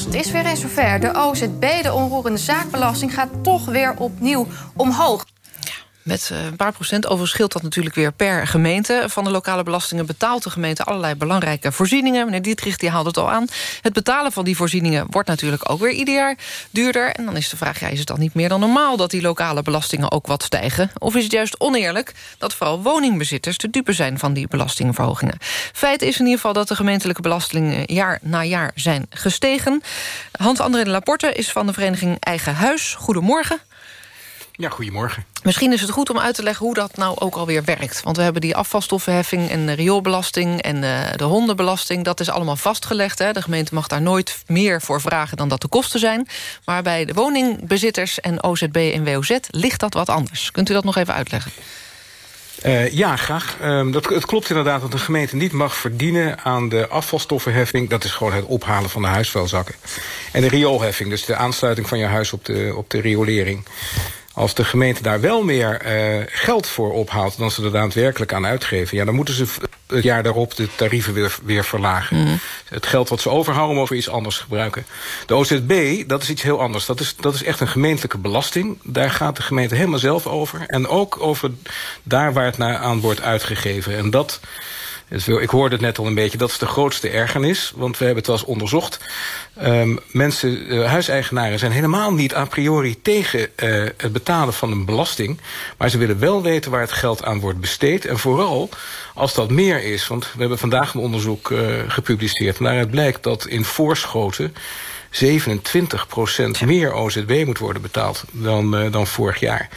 Het is weer eens zover. De OZB, de onroerende zaakbelasting, gaat toch weer opnieuw omhoog. Met eh, een paar procent overigens scheelt dat natuurlijk weer per gemeente. Van de lokale belastingen betaalt de gemeente allerlei belangrijke voorzieningen. Meneer Dietrich die haalt het al aan. Het betalen van die voorzieningen wordt natuurlijk ook weer ieder jaar duurder. En dan is de vraag, ja, is het dan niet meer dan normaal... dat die lokale belastingen ook wat stijgen? Of is het juist oneerlijk dat vooral woningbezitters... de dupe zijn van die belastingverhogingen? Feit is in ieder geval dat de gemeentelijke belastingen... jaar na jaar zijn gestegen. Hans-André Laporte is van de vereniging Eigen Huis. Goedemorgen. Ja, goedemorgen. Misschien is het goed om uit te leggen hoe dat nou ook alweer werkt. Want we hebben die afvalstoffenheffing en de rioolbelasting... en eh, de hondenbelasting, dat is allemaal vastgelegd. Hè. De gemeente mag daar nooit meer voor vragen dan dat de kosten zijn. Maar bij de woningbezitters en OZB en WOZ ligt dat wat anders. Kunt u dat nog even uitleggen? Uh, ja, graag. Um, dat, het klopt inderdaad dat een gemeente niet mag verdienen aan de afvalstoffenheffing. Dat is gewoon het ophalen van de huisvuilzakken. En de rioolheffing, dus de aansluiting van je huis op de, op de riolering. Als de gemeente daar wel meer uh, geld voor ophaalt dan ze er daadwerkelijk aan uitgeven... Ja, dan moeten ze het jaar daarop de tarieven weer, weer verlagen. Mm. Het geld wat ze overhouden mogen we iets anders gebruiken. De OZB, dat is iets heel anders. Dat is, dat is echt een gemeentelijke belasting. Daar gaat de gemeente helemaal zelf over. En ook over daar waar het naar aan wordt uitgegeven. En dat ik hoorde het net al een beetje, dat is de grootste ergernis. Want we hebben het wel eens onderzocht. Um, mensen, uh, huiseigenaren zijn helemaal niet a priori tegen uh, het betalen van een belasting. Maar ze willen wel weten waar het geld aan wordt besteed. En vooral als dat meer is. Want we hebben vandaag een onderzoek uh, gepubliceerd. En daaruit blijkt dat in voorschoten 27% meer OZB moet worden betaald dan, dan vorig jaar.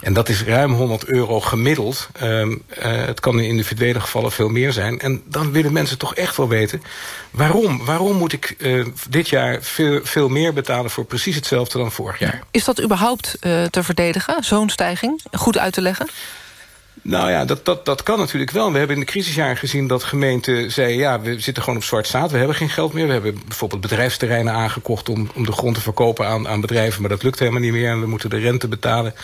En dat is ruim 100 euro gemiddeld. Um, uh, het kan in individuele gevallen veel meer zijn. En dan willen mensen toch echt wel weten... waarom? Waarom moet ik uh, dit jaar veel, veel meer betalen... voor precies hetzelfde dan vorig jaar? Is dat überhaupt uh, te verdedigen, zo'n stijging? Goed uit te leggen? Nou ja, dat, dat, dat kan natuurlijk wel. We hebben in de crisisjaren gezien dat gemeenten zeiden... ja, we zitten gewoon op zwart zaad, we hebben geen geld meer. We hebben bijvoorbeeld bedrijfsterreinen aangekocht... om, om de grond te verkopen aan, aan bedrijven, maar dat lukt helemaal niet meer. En we moeten de rente betalen.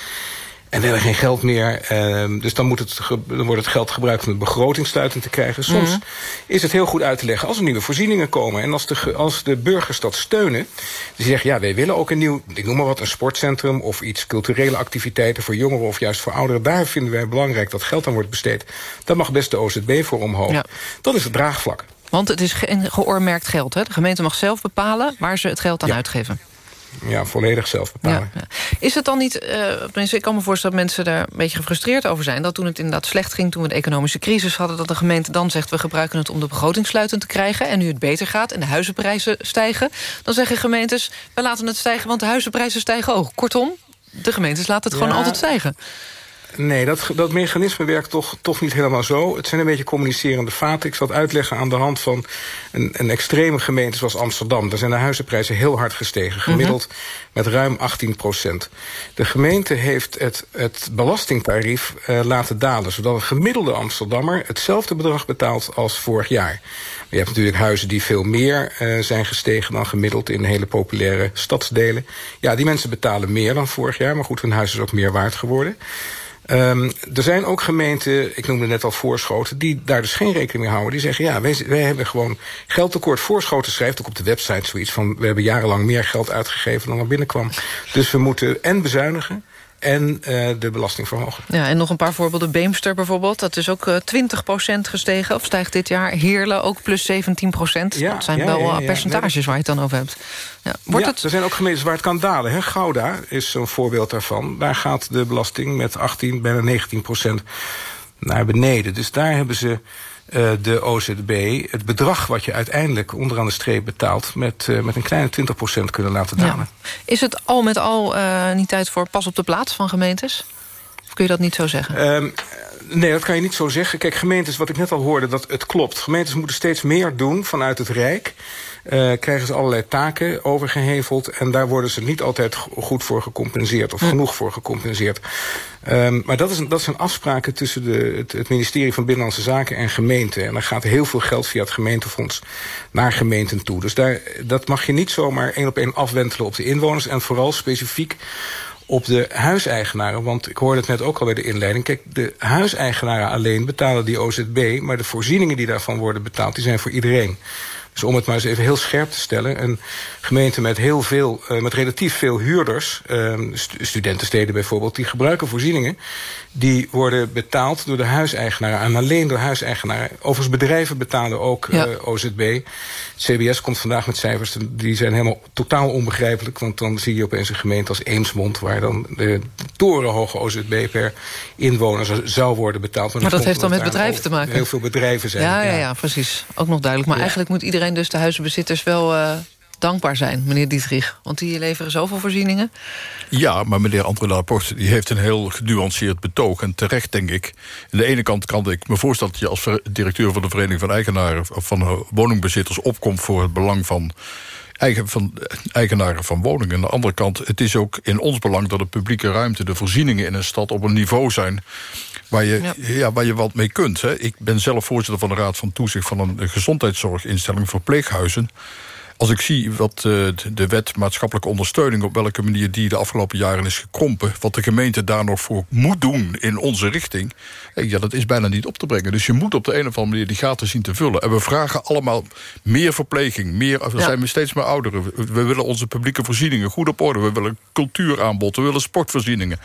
En we hebben geen geld meer. Uh, dus dan, moet het, dan wordt het geld gebruikt om de begrotingsstuiting te krijgen. Soms mm -hmm. is het heel goed uit te leggen als er nieuwe voorzieningen komen. En als de, als de burgers dat steunen. Die zeggen, ja, wij willen ook een nieuw, ik noem maar wat, een sportcentrum... of iets culturele activiteiten voor jongeren of juist voor ouderen. Daar vinden wij belangrijk dat geld aan wordt besteed. Daar mag best de OZB voor omhoog. Ja. Dat is het draagvlak. Want het is geen geoormerkt geld. Hè? De gemeente mag zelf bepalen waar ze het geld aan ja. uitgeven ja, volledig zelf bepalen. Ja, ja. Is het dan niet, uh, ik kan me voorstellen dat mensen daar een beetje gefrustreerd over zijn... dat toen het inderdaad slecht ging, toen we de economische crisis hadden... dat de gemeente dan zegt, we gebruiken het om de begroting sluitend te krijgen... en nu het beter gaat en de huizenprijzen stijgen... dan zeggen gemeentes, we laten het stijgen, want de huizenprijzen stijgen ook. Kortom, de gemeentes laten het gewoon altijd stijgen. Nee, dat, dat mechanisme werkt toch, toch niet helemaal zo. Het zijn een beetje communicerende vaten. Ik zal het uitleggen aan de hand van een, een extreme gemeente zoals Amsterdam. Daar zijn de huizenprijzen heel hard gestegen. Mhm. Gemiddeld mm -hmm. met ruim 18 procent. De gemeente heeft het, het belastingtarief uh, laten dalen... zodat een gemiddelde Amsterdammer hetzelfde bedrag betaalt als vorig jaar. Maar je hebt natuurlijk huizen die veel meer uh, zijn gestegen dan gemiddeld... in hele populaire stadsdelen. Ja, die mensen betalen meer dan vorig jaar. Maar goed, hun huis is ook meer waard geworden. Um, er zijn ook gemeenten, ik noemde net al Voorschoten... die daar dus geen rekening mee houden. Die zeggen, ja, wij, wij hebben gewoon geldtekort. Voorschoten schrijft ook op de website zoiets van... we hebben jarenlang meer geld uitgegeven dan er binnenkwam. Dus we moeten en bezuinigen en uh, de belasting verhogen. Ja, en nog een paar voorbeelden. Beemster bijvoorbeeld, dat is ook uh, 20% gestegen... of stijgt dit jaar. Heerlen ook plus 17 Ja, dat zijn ja, wel ja, ja, percentages waar je het dan over hebt. Ja, wordt het... er zijn ook gemeentes waar het kan dalen. Hè? Gouda is zo'n voorbeeld daarvan. Daar gaat de belasting met 18, bijna 19% naar beneden. Dus daar hebben ze de OZB het bedrag wat je uiteindelijk onderaan de streep betaalt... met, uh, met een kleine 20% kunnen laten dalen. Ja. Is het al met al uh, niet tijd voor pas op de plaats van gemeentes? Of kun je dat niet zo zeggen? Um, nee, dat kan je niet zo zeggen. Kijk, gemeentes, wat ik net al hoorde, dat het klopt. Gemeentes moeten steeds meer doen vanuit het Rijk... Uh, krijgen ze allerlei taken overgeheveld... en daar worden ze niet altijd goed voor gecompenseerd... of hm. genoeg voor gecompenseerd. Um, maar dat, is, dat zijn afspraken tussen de, het, het, ministerie van Binnenlandse Zaken en gemeenten. En dan gaat heel veel geld via het gemeentefonds naar gemeenten toe. Dus daar, dat mag je niet zomaar één op één afwentelen op de inwoners... en vooral specifiek op de huiseigenaren. Want ik hoorde het net ook al bij de inleiding. Kijk, de huiseigenaren alleen betalen die OZB... maar de voorzieningen die daarvan worden betaald... die zijn voor iedereen. Dus om het maar eens even heel scherp te stellen... een gemeente met, heel veel, uh, met relatief veel huurders... Uh, studentensteden bijvoorbeeld, die gebruiken voorzieningen... die worden betaald door de huiseigenaren en alleen door huiseigenaren. Overigens bedrijven betalen ook ja. uh, OZB. CBS komt vandaag met cijfers, die zijn helemaal totaal onbegrijpelijk... want dan zie je opeens een gemeente als Eemsmond... waar dan de torenhoge OZB per inwoner zou worden betaald. Maar, maar dat heeft dan met bedrijven te maken? Heel veel bedrijven zijn. Ja, ja, ja, precies. Ook nog duidelijk. Maar ja. eigenlijk moet iedereen dus de huizenbezitters wel... Uh, dankbaar zijn, meneer Dietrich. Want die leveren zoveel voorzieningen. Ja, maar meneer André Laporte die heeft een heel genuanceerd betoog. En terecht, denk ik. Aan de ene kant kan ik me voorstellen... dat je als directeur van de Vereniging van Eigenaren... van woningbezitters opkomt voor het belang van eigen, van eigenaren van woningen. Aan de andere kant, het is ook in ons belang dat de publieke ruimte... de voorzieningen in een stad op een niveau zijn waar je, ja. waar je wat mee kunt. Hè. Ik ben zelf voorzitter van de Raad van Toezicht... van een gezondheidszorginstelling, verpleeghuizen als ik zie wat uh, de wet maatschappelijke ondersteuning... op welke manier die de afgelopen jaren is gekrompen... wat de gemeente daar nog voor moet doen in onze richting... ja, dat is bijna niet op te brengen. Dus je moet op de een of andere manier die gaten zien te vullen. En we vragen allemaal meer verpleging. Meer, er zijn steeds meer ouderen. We willen onze publieke voorzieningen goed op orde. We willen cultuuraanbod. We willen sportvoorzieningen.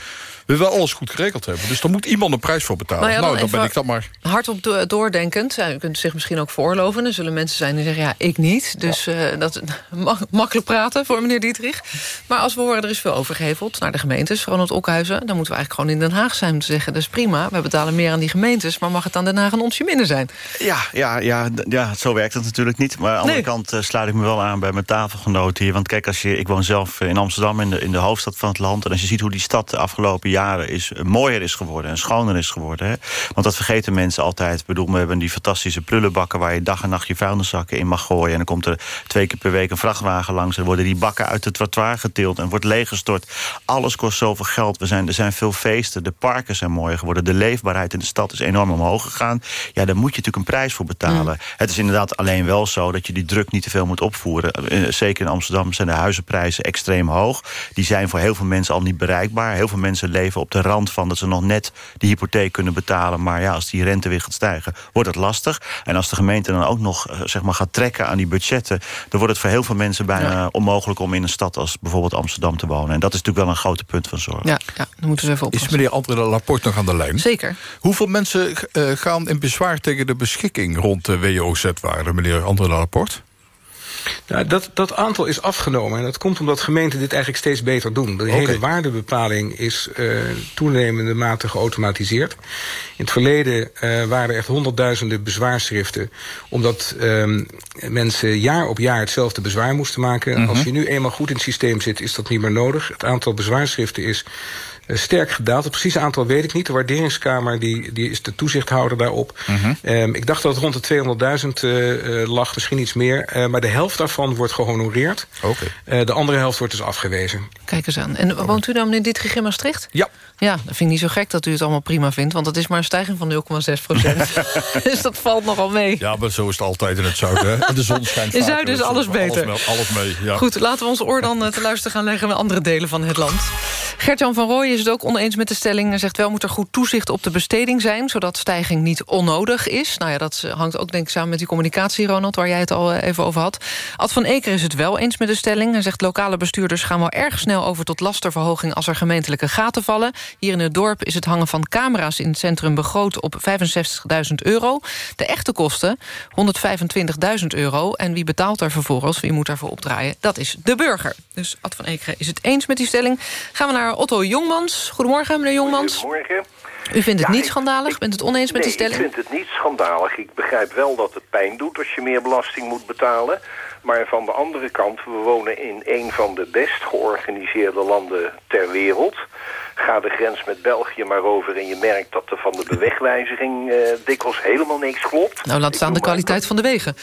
We willen alles goed geregeld hebben. Dus daar moet iemand een prijs voor betalen. Nou, ja, dan, nou, ben ik dat maar. Hardop doordenkend. U kunt zich misschien ook voorloven. Er zullen mensen zijn die zeggen, ja, ik niet. Dus ja. uh, dat *laughs* makkelijk praten voor meneer Dietrich. Maar als we horen, er is veel overgeheveld naar de gemeentes. Ronald Okhuizen, dan moeten we eigenlijk gewoon in Den Haag zijn... om te zeggen, dat is prima, we betalen meer aan die gemeentes... maar mag het aan Den Haag een onsje minder zijn? Ja, ja, ja, ja zo werkt het natuurlijk niet. Maar aan de andere kant uh, sluit ik me wel aan bij mijn tafelgenoten hier. Want kijk, als je, ik woon zelf in Amsterdam, in de, in de hoofdstad van het land... en als je ziet hoe die stad de afgelopen jaren is, uh, mooier is geworden... en schoner is geworden. Hè? Want dat vergeten mensen altijd. Ik bedoel, we hebben die fantastische prullenbakken... waar je dag en nacht je vuilniszakken in mag gooien... en dan komt er twee keer per week een vrachtwagen langs... en worden die bakken uit het trottoir getild en wordt leeggestort. Alles kost zoveel geld. We zijn, er zijn veel feesten, de parken zijn mooier geworden... de leefbaarheid in de stad is enorm omhoog gegaan. Ja, daar moet je natuurlijk een prijs voor betalen. Mm. Het is inderdaad alleen wel zo dat je die druk niet te veel moet opvoeren. Eh, zeker in Amsterdam zijn de huizenprijzen extreem hoog. Die zijn voor heel veel mensen al niet bereikbaar. Heel veel mensen leven op de rand van dat ze nog net die hypotheek kunnen betalen. Maar ja, als die rente weer gaat stijgen, wordt het lastig. En als de gemeente dan ook nog eh, zeg maar, gaat trekken aan die budgetten... dan wordt het voor heel veel mensen bijna ja. onmogelijk om in een stad als bijvoorbeeld Amsterdam te wonen. En dat is natuurlijk wel een grote punt van zorg. Ja, ja dan moeten ze even oppassen. Is meneer André Laporte nog aan de lijn? Zeker. Hoeveel mensen uh, gaan in bezwaar tegen de beschikking rond de WOZ-waarde, meneer André Laporte? Nou, dat, dat aantal is afgenomen. En dat komt omdat gemeenten dit eigenlijk steeds beter doen. De okay. hele waardebepaling is uh, toenemende mate geautomatiseerd. In het verleden uh, waren er echt honderdduizenden bezwaarschriften... omdat um, mensen jaar op jaar hetzelfde bezwaar moesten maken. Mm -hmm. Als je nu eenmaal goed in het systeem zit, is dat niet meer nodig. Het aantal bezwaarschriften is sterk gedaald. Het precieze aantal weet ik niet. De waarderingskamer die, die is de toezichthouder daarop. Mm -hmm. um, ik dacht dat het rond de 200.000 uh, lag, misschien iets meer. Uh, maar de helft daarvan wordt gehonoreerd. Okay. de andere helft wordt dus afgewezen. Kijk eens aan. En woont u dan meneer Dittrich in Maastricht? Ja. Ja, dat vind ik niet zo gek dat u het allemaal prima vindt. Want het is maar een stijging van 0,6 procent. *laughs* dus dat valt nogal mee. Ja, maar zo is het altijd in het zuiden. En de zon schijnt In het zuiden is alles beter. Alles, alles mee, ja. Goed, laten we ons oor dan te luisteren gaan leggen... met andere delen van het land. Gert-Jan van Rooij is het ook oneens met de stelling. Hij zegt wel moet er goed toezicht op de besteding zijn... zodat stijging niet onnodig is. Nou ja, dat hangt ook denk ik samen met die communicatie, Ronald... waar jij het al even over had. Ad van Eker is het wel eens met de stelling. Hij zegt lokale bestuurders gaan wel erg snel over tot lasterverhoging... als er gemeentelijke gaten vallen. Hier in het dorp is het hangen van camera's in het centrum begroot op 65.000 euro. De echte kosten 125.000 euro. En wie betaalt daar vervolgens, wie moet daarvoor opdraaien? Dat is de burger. Dus Ad van Ekeren is het eens met die stelling. Gaan we naar Otto Jongmans. Goedemorgen, meneer Jongmans. Goedemorgen. U vindt het ja, niet schandalig? Ik, bent het oneens met nee, die stelling? ik vind het niet schandalig. Ik begrijp wel dat het pijn doet als je meer belasting moet betalen. Maar van de andere kant, we wonen in een van de best georganiseerde landen ter wereld. Ga de grens met België maar over en je merkt dat er van de bewegwijziging uh, dikwijls helemaal niks klopt. Nou, laat staan de kwaliteit van de wegen.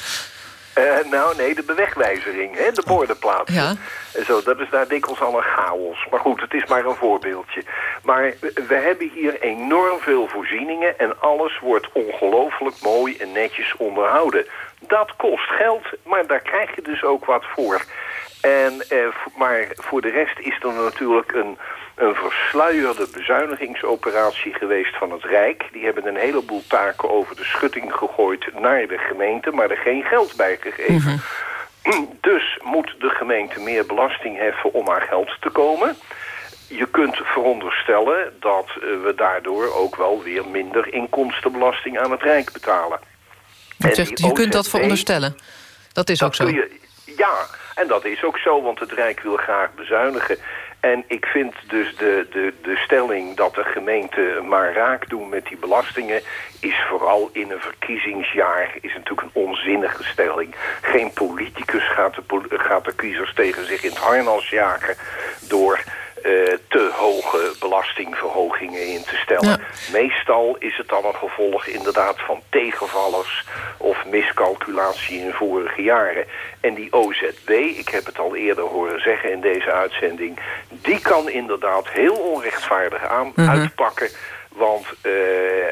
Uh, nou, nee, de bewegwijzering, hè, de bordenplaatsen. Ja. En zo, dat is daar dikwijls al een chaos. Maar goed, het is maar een voorbeeldje. Maar we hebben hier enorm veel voorzieningen... en alles wordt ongelooflijk mooi en netjes onderhouden. Dat kost geld, maar daar krijg je dus ook wat voor. En, eh, maar voor de rest is er natuurlijk een, een versluierde bezuinigingsoperatie geweest van het Rijk. Die hebben een heleboel taken over de schutting gegooid naar de gemeente... maar er geen geld bij gegeven. Mm -hmm. *clears throat* Dus moet de gemeente meer belasting heffen om aan geld te komen... Je kunt veronderstellen dat we daardoor ook wel weer minder inkomstenbelasting aan het Rijk betalen. Zegt, je OZB, kunt dat veronderstellen. Dat is dat ook zo. Je, ja, en dat is ook zo, want het Rijk wil graag bezuinigen. En ik vind dus de, de, de stelling dat de gemeente maar raak doen met die belastingen... is vooral in een verkiezingsjaar is natuurlijk een onzinnige stelling. Geen politicus gaat de, gaat de kiezers tegen zich in het harnas jagen... door te hoge belastingverhogingen in te stellen. Ja. Meestal is het dan een gevolg inderdaad van tegenvallers of miscalculatie in vorige jaren. En die OZB, ik heb het al eerder horen zeggen in deze uitzending... die kan inderdaad heel onrechtvaardig aan, mm -hmm. uitpakken... Want uh,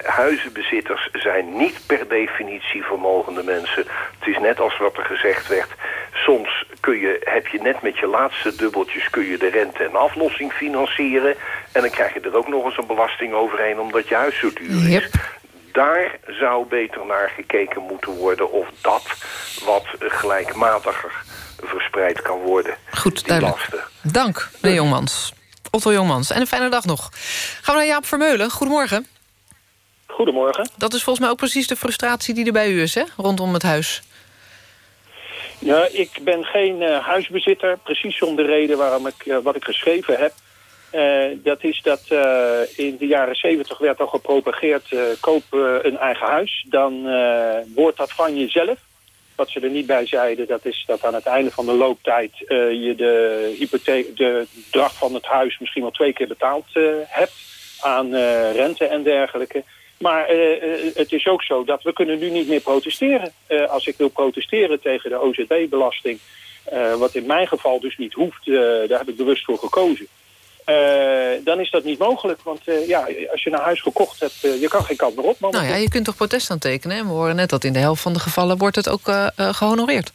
huizenbezitters zijn niet per definitie vermogende mensen. Het is net als wat er gezegd werd. Soms kun je, heb je net met je laatste dubbeltjes... kun je de rente en aflossing financieren. En dan krijg je er ook nog eens een belasting overheen... omdat je huis zo duur is. Daar zou beter naar gekeken moeten worden... of dat wat gelijkmatiger verspreid kan worden. Goed, duidelijk. Dank, meneer Jongmans. Otto Jongmans. En een fijne dag nog. Gaan we naar Jaap Vermeulen. Goedemorgen. Goedemorgen. Dat is volgens mij ook precies de frustratie die er bij u is, hè? Rondom het huis. Ja, ik ben geen uh, huisbezitter. Precies om de reden waarom ik uh, wat ik geschreven heb. Uh, dat is dat in de jaren zeventig werd al gepropageerd... koop een eigen huis. Dan wordt dat van jezelf. Wat ze er niet bij zeiden, dat is dat aan het einde van de looptijd uh, je de hypotheek, de dracht van het huis misschien wel twee keer betaald uh, hebt aan uh, rente en dergelijke. Maar het is ook zo dat we kunnen nu niet meer protesteren. als ik wil protesteren tegen de OZB-belasting, wat in mijn geval dus niet hoeft, daar heb ik bewust voor gekozen. Uh, dan is dat niet mogelijk. Want uh, ja, als je een huis gekocht hebt, uh, je kan geen kant meer op. Nou ja, je kunt toch protest aantekenen? Hè? We horen net dat in de helft van de gevallen wordt het ook gehonoreerd.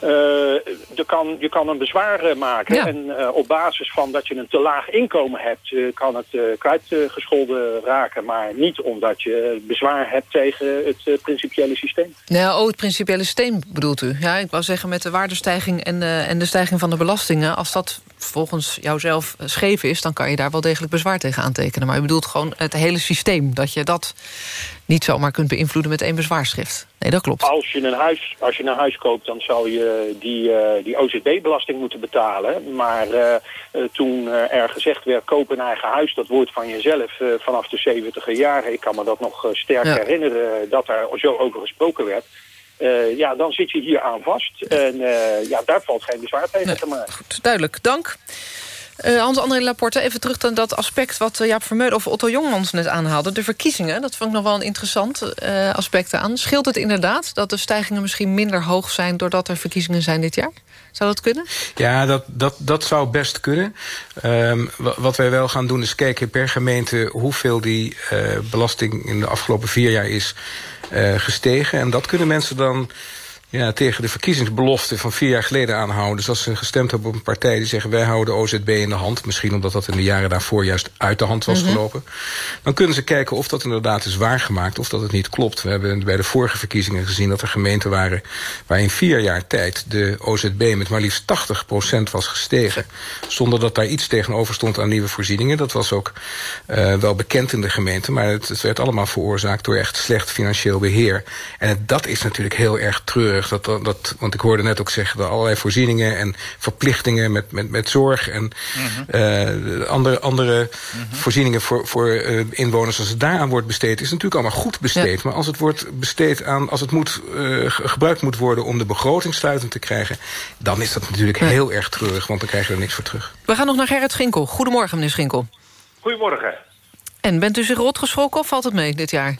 je, kan, je kan een bezwaar maken. Ja. En op basis van dat je een te laag inkomen hebt... kan het kwijtgescholden raken. Maar niet omdat je bezwaar hebt tegen het principiële systeem. Nou, oh, het principiële systeem bedoelt u? Ja, ik wou zeggen met de waardestijging en, en de stijging van de belastingen... als dat volgens jouzelf scheef is... dan kan je daar wel degelijk bezwaar tegen aantekenen. Maar je bedoelt gewoon het hele systeem... dat je dat niet zomaar kunt beïnvloeden met één bezwaarschrift. Nee, dat klopt. Als je een huis, als je een huis koopt, dan zou je die, uh, die OZB-belasting moeten betalen. Maar uh, toen er gezegd werd, koop een eigen huis, dat wordt van jezelf vanaf de 70 jaren. Ik kan me dat nog sterk ja. herinneren dat daar zo over gesproken werd. Uh, ja, dan zit je hier aan vast. En uh, ja, daar valt geen bezwaar tegen nee, te maken. Goed, duidelijk. Dank. Uh, Hans-André Laporte, even terug naar dat aspect... wat Jaap Vermeulen of Otto Jongmans net aanhaalde. De verkiezingen, dat vond ik nog wel een interessant aspect aan. Scheelt het inderdaad dat de stijgingen misschien minder hoog zijn... doordat er verkiezingen zijn dit jaar? Zou dat kunnen? Ja, dat, dat, dat zou best kunnen. Um, wat wij wel gaan doen is kijken per gemeente... hoeveel die belasting in de afgelopen vier jaar is gestegen. En dat kunnen mensen dan ja, tegen de verkiezingsbelofte van vier jaar geleden aanhouden. Dus als ze gestemd hebben op een partij die zeggen... wij houden OZB in de hand, misschien omdat dat in de jaren daarvoor... juist uit de hand was mm -hmm. gelopen. Dan kunnen ze kijken of dat inderdaad is waargemaakt... of dat het niet klopt. We hebben bij de vorige verkiezingen gezien dat er gemeenten waren... waar in vier jaar tijd de OZB met maar liefst 80% was gestegen. Zonder dat daar iets tegenover stond aan nieuwe voorzieningen. Dat was ook uh, wel bekend in de gemeente... maar het, het werd allemaal veroorzaakt door echt slecht financieel beheer. En dat is natuurlijk heel erg treurig dat, dat, want ik hoorde net ook zeggen... dat allerlei voorzieningen en verplichtingen met, met, met zorg... en mm -hmm. uh, andere, andere mm -hmm. voorzieningen voor, voor uh, inwoners... als het daaraan wordt besteed, is natuurlijk allemaal goed besteed. Ja. Maar als het wordt besteed aan... als het moet, uh, gebruikt moet worden om de begroting sluitend te krijgen... dan is dat natuurlijk ja. heel erg treurig, want dan krijg je er niks voor terug. We gaan nog naar Gerrit Schinkel. Goedemorgen, meneer Schinkel. Goedemorgen. En bent u zich rot geschrokken of valt het mee dit jaar?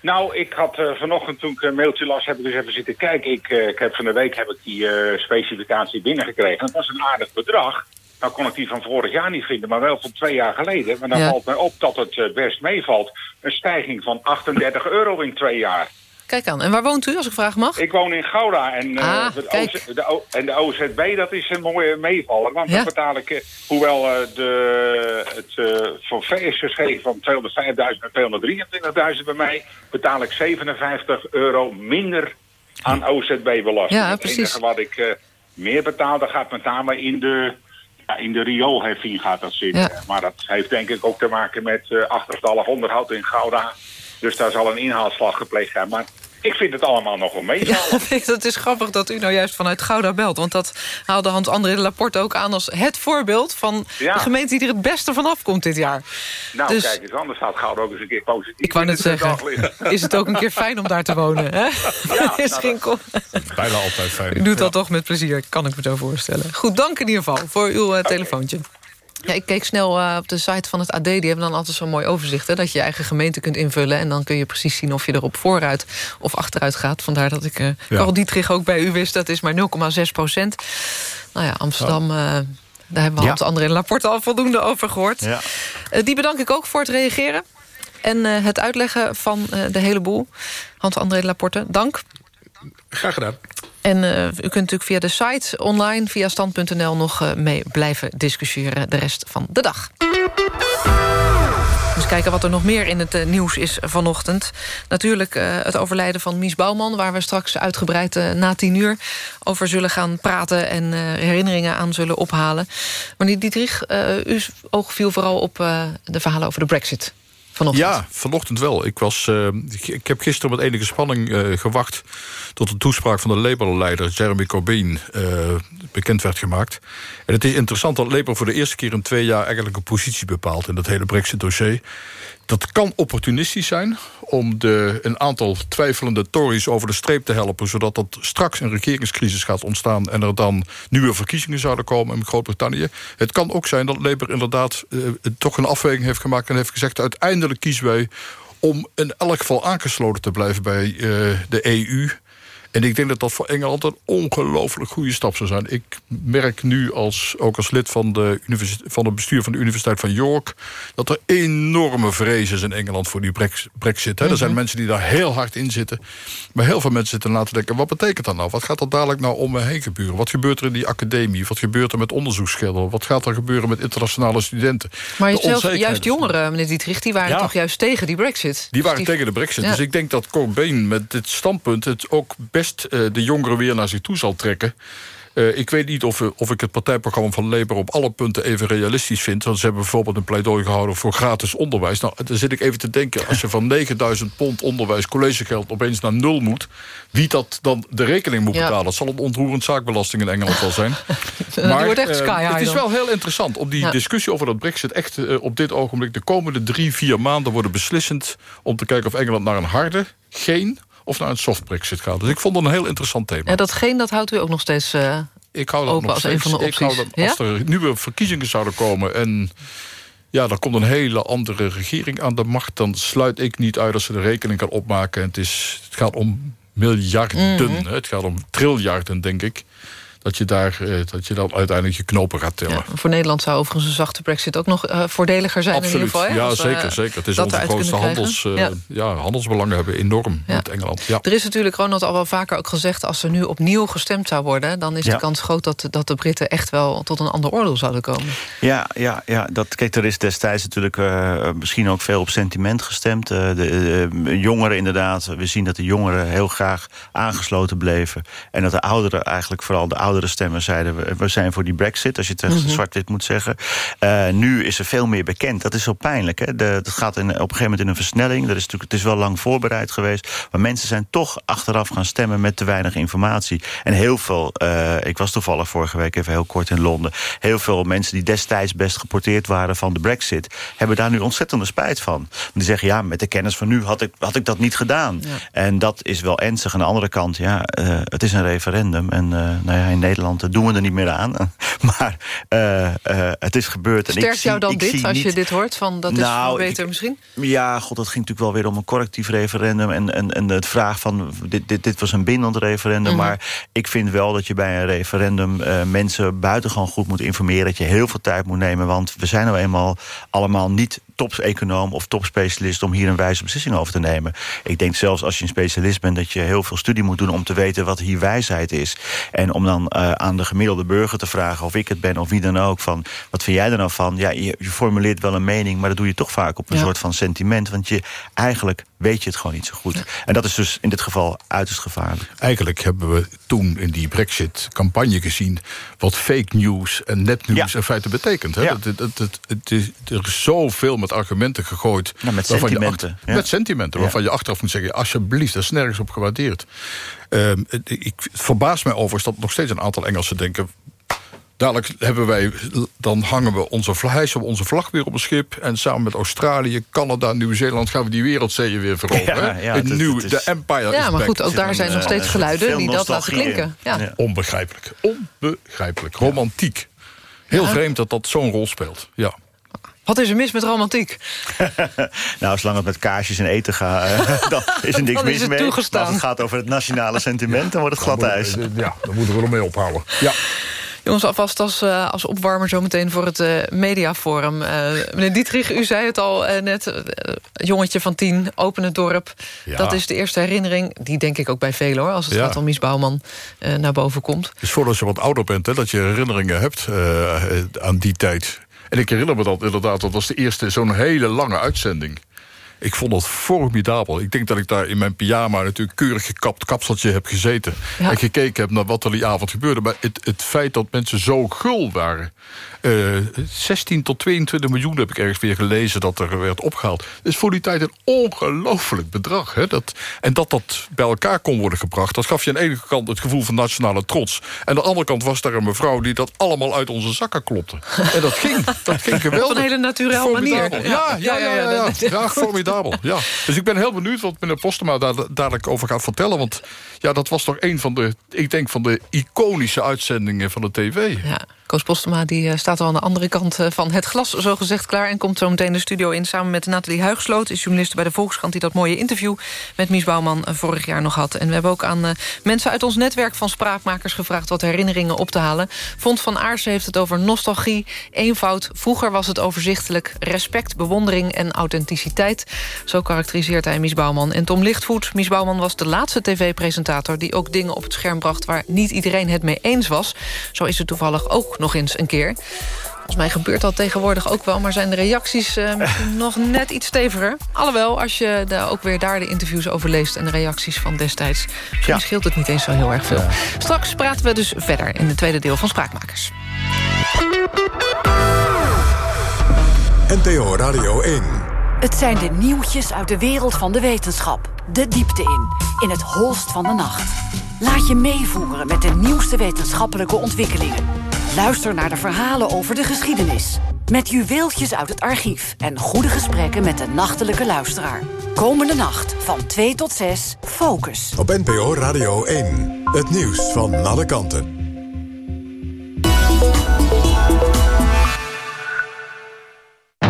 Nou, ik had uh, vanochtend toen ik een mailtje las, heb ik dus even zitten kijken. Ik, uh, ik heb van de week heb ik die uh, specificatie binnengekregen. Het was een aardig bedrag. Nou kon ik die van vorig jaar niet vinden, maar wel van twee jaar geleden. Maar dan ja. valt mij op dat het best meevalt. Een stijging van 38 euro in twee jaar. Kijk aan. En waar woont u, als ik vragen mag? Ik woon in Gouda. En, ah, uh, de, en de OZB, dat is een mooie meevaller. Want ja? dan betaal ik, uh, hoewel uh, de, het uh, forfait is geschreven van 205.000 naar 223.000 bij mij... betaal ik 57 euro minder aan OZB-belasting. Ja, het enige wat ik meer betaal, dat gaat met name in de... Ja, in de rioolheffing gaat dat zitten. Ja. Maar dat heeft denk ik ook te maken met uh, achterstallig onderhoud in Gouda... Dus daar zal een inhaalslag gepleegd zijn. Maar ik vind het allemaal nog wel mee. Ja, *laughs* het is grappig dat u nou juist vanuit Gouda belt. Want dat haalde Hans-André Laporte ook aan als het voorbeeld... van ja. de gemeente die er het beste vanaf komt dit jaar. Nou, dus, kijk eens, anders gaat Gouda ook eens een keer positief. Ik wou net zeggen, *laughs* is het ook een keer fijn om daar te wonen? Hè? Ja, *laughs* nou, bijna altijd fijn. U doet dat ja. toch met plezier, kan ik me zo voorstellen. Goed, dank in ieder geval voor uw uh, okay. Ja, ik keek snel uh, op de site van het AD. Die hebben dan altijd zo'n mooi overzicht. Hè, dat je je eigen gemeente kunt invullen. En dan kun je precies zien of je er op vooruit of achteruit gaat. Vandaar dat ik uh, ja. Dietrich ook bij u wist. Dat is maar 0,6 procent. Nou ja, Amsterdam... Uh, Daar hebben we Ja. Hans-André Laporte al voldoende over gehoord. Ja. Eh, die bedank ik ook voor het reageren. En eh, het uitleggen van eh, de hele boel. Hans-André Laporte, dank. Graag gedaan. En eh, u kunt natuurlijk via de site online, via stand.nl... nog eh, mee blijven discussiëren de rest van de dag. Eens kijken wat er nog meer in het eh, nieuws is vanochtend. Natuurlijk het overlijden van Mies Bouwman... waar we straks uitgebreid na tien uur over zullen gaan praten... en herinneringen aan zullen ophalen. Meneer Dietrich, uw oog viel vooral op de verhalen over de brexit Ja, vanochtend wel. Ik, was, eh, ik, ik heb gisteren met enige spanning eh, gewacht... tot de toespraak van de Labour-leider Jeremy Corbyn eh, bekend werd gemaakt. En het is interessant dat Labour voor de eerste keer in twee jaar... eigenlijk een positie bepaalt in dat hele brexit-dossier. Dat kan opportunistisch zijn om de, een aantal twijfelende Tories over de streep te helpen... zodat er straks een regeringscrisis gaat ontstaan... en er dan nieuwe verkiezingen zouden komen in Groot-Brittannië. Het kan ook zijn dat Labour inderdaad eh, toch een afweging heeft gemaakt... en heeft gezegd uiteindelijk kiezen wij om in elk geval aangesloten te blijven bij eh, de EU... En ik denk dat dat voor Engeland een ongelooflijk goede stap zou zijn. Ik merk nu, als, ook als lid van, de van het bestuur van de Universiteit van York... dat er enorme vrees is in Engeland voor die brex- brexit. Er zijn mensen die daar heel hard in zitten. Maar heel veel mensen zitten na te denken... wat betekent dat nou? Wat gaat er dadelijk nou om me heen gebeuren? Wat gebeurt er in die academie? Wat gebeurt er met onderzoeksgelden? Wat gaat er gebeuren met internationale studenten? Maar juist is- jongeren, meneer Dietrich... die waren Ja. toch juist tegen die brexit? Die waren Dus tegen de brexit. Ja. Dus ik denk dat Corbyn met dit standpunt... het ook best eh, de jongeren weer naar zich toe zal trekken. Eh, ik weet niet of, we- of ik het partijprogramma van Labour... op alle punten even realistisch vind. Want ze hebben bijvoorbeeld een pleidooi gehouden voor gratis onderwijs. Nou, dan zit ik even te denken... als je van *laughs* 9000 pond onderwijs collegegeld opeens naar nul moet... wie dat dan de rekening moet Ja. betalen. Dat zal een ontroerend zaakbelasting in Engeland wel zijn. *laughs* Die wordt echt eh, sky high het is wel heel interessant om die Ja. discussie over dat brexit... echt eh, op dit ogenblik de komende drie, vier maanden worden beslissend... om te kijken of Engeland naar een harde, geen of naar een soft brexit gaat. Dus ik vond het een heel interessant thema. Ja, datgene, dat houdt u ook nog steeds eh, ik hou dat open nog als steeds. een van de Ik hou opties. dat- als er nieuwe verkiezingen zouden komen... en ja, er komt een hele andere regering aan de macht... dan sluit ik niet uit dat ze de rekening kan opmaken. En het, is, het gaat om miljarden. Mhm. Het gaat om triljarden, denk ik. Dat je, daar, eh, dat je dan uiteindelijk je knopen gaat tellen. Voor Nederland zou overigens een zachte brexit ook nog eh, voordeliger zijn in ieder geval. hè, ja, als we zeker, zeker. Het is onze grootste handels, eh, ja. handelsbelangen hebben enorm Ja. met Engeland. Ja. Er is natuurlijk, Ronald, al wel vaker ook gezegd... als er nu opnieuw gestemd zou worden... dan is Ja. de kans groot dat, dat de Britten echt wel tot een ander oordeel zouden komen. Ja, ja, ja dat, kijk, er is destijds natuurlijk eh, misschien ook veel op sentiment gestemd. Eh, de eh, jongeren inderdaad, we zien dat de jongeren heel graag aangesloten bleven. En dat de ouderen, eigenlijk vooral de oudere stemmen zeiden... we, we zijn voor die brexit, als je het Mhm. zwart-wit moet zeggen. Eh, nu is er veel meer bekend. Dat is zo pijnlijk. Hè? De, dat gaat in, op een gegeven moment in een versnelling. Dat is natuurlijk, het is wel lang voorbereid geweest. Maar mensen zijn toch achteraf gaan stemmen met te weinig informatie. En heel veel, eh, ik was toevallig vorige week even heel kort in Londen... heel veel mensen die destijds best geporteerd waren van de brexit... hebben daar nu ontzettende spijt van. Die zeggen, ja, met de kennis van nu had ik, had ik dat niet gedaan. En dat is wel ernstig. Aan de andere kant, ja, eh, het is een referendum. En nou ja, in Nederland eh, doen we er niet meer aan. *laughs* maar eh, eh, het is gebeurd. En ik Sterkt zie- jou dan ik dit, zie als je dit hoort? Van, dat is Nou, veel beter ik- misschien? ja, god, dat ging natuurlijk wel weer om een correctief referendum. En, en, en het vraag van, dit, dit, dit was een bindend referendum. Mhm. Maar ik vind wel dat je bij een referendum eh, mensen buitengewoon goed moet informeren. Dat je heel veel tijd moet nemen. Want we zijn nou eenmaal allemaal niet topseconoom of topspecialist... om hier een wijze beslissing over te nemen. Ik denk zelfs als je een specialist bent... dat je heel veel studie moet doen om te weten wat hier wijsheid is. En om dan eh, aan de gemiddelde burger te vragen... of ik het ben of wie dan ook, van wat vind jij er nou van? Ja, je, je formuleert wel een mening, maar dat doe je toch vaak op een Ja. soort van sentiment. Want je, eigenlijk weet je het gewoon niet zo goed. En dat is dus in dit geval uiterst gevaarlijk. Eigenlijk hebben we toen in die Brexit-campagne gezien... wat fake news en nepnieuws in feite betekent. Hè? Ja. Dat, dat, dat, het is, er is zoveel met argumenten gegooid. Ja, met je sentimenten, achter- ja. Met sentimenten, Ja. waarvan je achteraf moet zeggen... alsjeblieft, dat is nergens op gewaardeerd. Ehm, het, ik, het verbaast mij overigens dat nog steeds een aantal Engelsen denken... Dadelijk hebben wij, dan hangen we onze vlag, hijsen we onze vlag weer op een schip... en samen met Australië, Canada, Nieuw-Zeeland... gaan we die wereldzeeën weer veroveren. Ja, ja, het is- nieuw, het is- de empire Ja, maar goed, ook daar zijn nog steeds geluiden die dat laten klinken. Ja. Onbegrijpelijk. Onbegrijpelijk. Romantiek. Heel Ja. vreemd dat dat zo'n rol speelt. Ja. Wat is er mis met romantiek? *laughs* Nou, zolang het met kaarsjes en eten gaat, eh, *laughs* dan is er niks Dan is mis het mee. toegestaan. Als het gaat over het nationale sentiment, dan wordt het glad ijs. Ja, daar moeten we ermee ophouden. Ja. Jongens, alvast als, uh, als opwarmer zometeen voor het uh, mediaforum. Uh, meneer Dietrich, u zei het al net. jongetje van tien, open het dorp. Ja. Dat is de eerste herinnering. Die denk ik ook bij velen hoor. Als het ja. gaat om Mies Bouwman naar boven komt. Het is voordat je wat ouder bent, hè, dat je herinneringen hebt aan die tijd. En ik herinner me dat inderdaad, dat was de eerste zo'n hele lange uitzending. Ik vond dat formidabel. Ik denk dat ik daar in mijn pyjama natuurlijk keurig gekapt kapseltje heb gezeten. En gekeken heb naar wat er die avond gebeurde. Maar het, het feit dat mensen zo gul waren... Uh, eh, 16 tot 22 miljoen heb ik ergens weer gelezen dat er werd opgehaald. Dat is voor die tijd een ongelooflijk bedrag. Hè? Dat, en dat dat bij elkaar kon worden gebracht... dat gaf je aan de ene kant het gevoel van nationale trots. En aan de andere kant was daar een mevrouw... die dat allemaal uit onze zakken klopte. En dat ging, dat ging geweldig. *laughs* Op een hele naturele manier. Ja, ja, ja. ja, ja, ja. Ja. Dus ik ben heel benieuwd wat meneer Postema daar dadelijk over gaat vertellen. Want ja, dat was toch een van de, ik denk, van de iconische uitzendingen van de tv. Ja. Koos Postema die, eh, staat al aan de andere kant eh, van het glas, zo gezegd, klaar... en komt zo meteen de studio in samen met Nathalie Huigsloot... is journaliste bij de Volkskrant die dat mooie interview... met Mies Bouwman eh, vorig jaar nog had. En we hebben ook aan mensen uit ons netwerk van spraakmakers gevraagd... wat herinneringen op te halen. Vond van Aarsen heeft het over nostalgie, eenvoud. Vroeger was het overzichtelijk, respect, bewondering en authenticiteit. Zo karakteriseert hij Mies Bouwman. En Tom Lichtvoet, Mies Bouwman was de laatste tv-presentator... die ook dingen op het scherm bracht waar niet iedereen het mee eens was. Zo is het toevallig ook nog eens een keer. Volgens mij gebeurt dat tegenwoordig ook wel... maar zijn de reacties uh, nog net iets steviger. Alhoewel, als je de, ook weer daar de interviews over leest... en de reacties van destijds... misschien ja. scheelt het niet eens zo heel erg veel. Straks praten we dus verder in het tweede deel van Spraakmakers. NTO Radio 1 het zijn de nieuwtjes uit de wereld van de wetenschap. De diepte in, in het holst van de nacht. Laat je meevoeren met de nieuwste wetenschappelijke ontwikkelingen. Luister naar de verhalen over de geschiedenis. Met juweeltjes uit het archief en goede gesprekken met de nachtelijke luisteraar. Komende nacht van 2 tot 6, Focus. Op NPO Radio 1, het nieuws van alle kanten.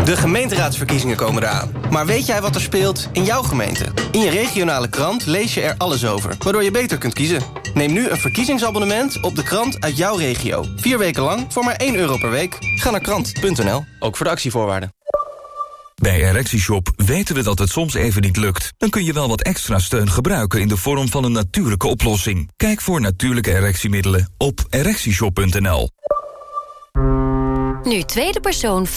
De gemeenteraadsverkiezingen komen eraan. Maar weet jij wat er speelt in jouw gemeente? In je regionale krant lees je er alles over, waardoor je beter kunt kiezen. Neem nu een verkiezingsabonnement op de krant uit jouw regio. Vier weken lang voor maar 1 euro per week. Ga naar krant.nl, ook voor de actievoorwaarden. Bij ErectieShop weten we dat het soms even niet lukt. Dan kun je wel wat extra steun gebruiken in de vorm van een natuurlijke oplossing. Kijk voor natuurlijke erectiemiddelen op ErectieShop.nl. Nu tweede persoon 50%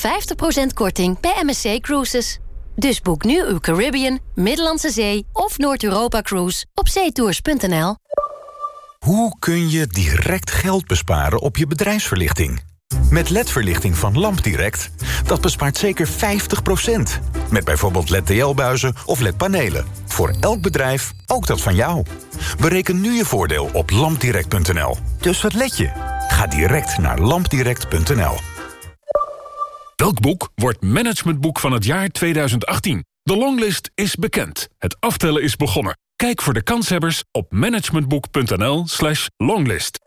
korting bij MSC Cruises. Dus boek nu uw Caribbean, Middellandse Zee of Noord-Europa Cruise op zeetours.nl. Hoe kun je direct geld besparen op je bedrijfsverlichting? Met LED-verlichting van LampDirect, dat bespaart zeker 50%. Met bijvoorbeeld LED-TL-buizen of LED-panelen. Voor elk bedrijf, ook dat van jou. Bereken nu je voordeel op lampdirect.nl. Dus wat let je? Ga direct naar lampdirect.nl. Welk boek wordt managementboek van het jaar 2018? De longlist is bekend. Het aftellen is begonnen. Kijk voor de kanshebbers op managementboek.nl slash longlist.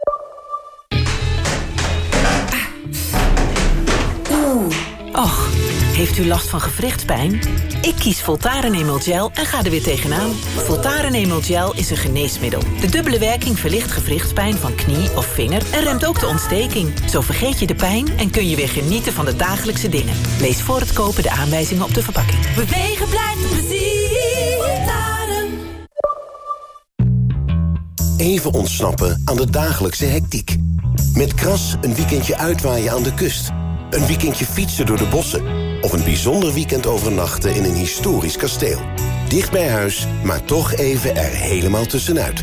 Oeh, och, heeft u last van gewrichtspijn? Ik kies Voltaren Emel Gel en ga er weer tegenaan. Voltaren Emel Gel is een geneesmiddel. De dubbele werking verlicht gewrichtspijn van knie of vinger... en remt ook de ontsteking. Zo vergeet je de pijn en kun je weer genieten van de dagelijkse dingen. Lees voor het kopen de aanwijzingen op de verpakking. Bewegen blijft plezier. Voltaren. Even ontsnappen aan de dagelijkse hectiek. Met Kras een weekendje uitwaaien aan de kust... Een weekendje fietsen door de bossen. Of een bijzonder weekend overnachten in een historisch kasteel. Dicht bij huis, maar toch even er helemaal tussenuit.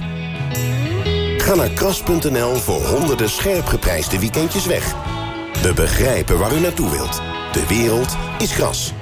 Ga naar kras.nl voor honderden scherp geprijsde weekendjes weg. We begrijpen waar u naartoe wilt. De wereld is kras.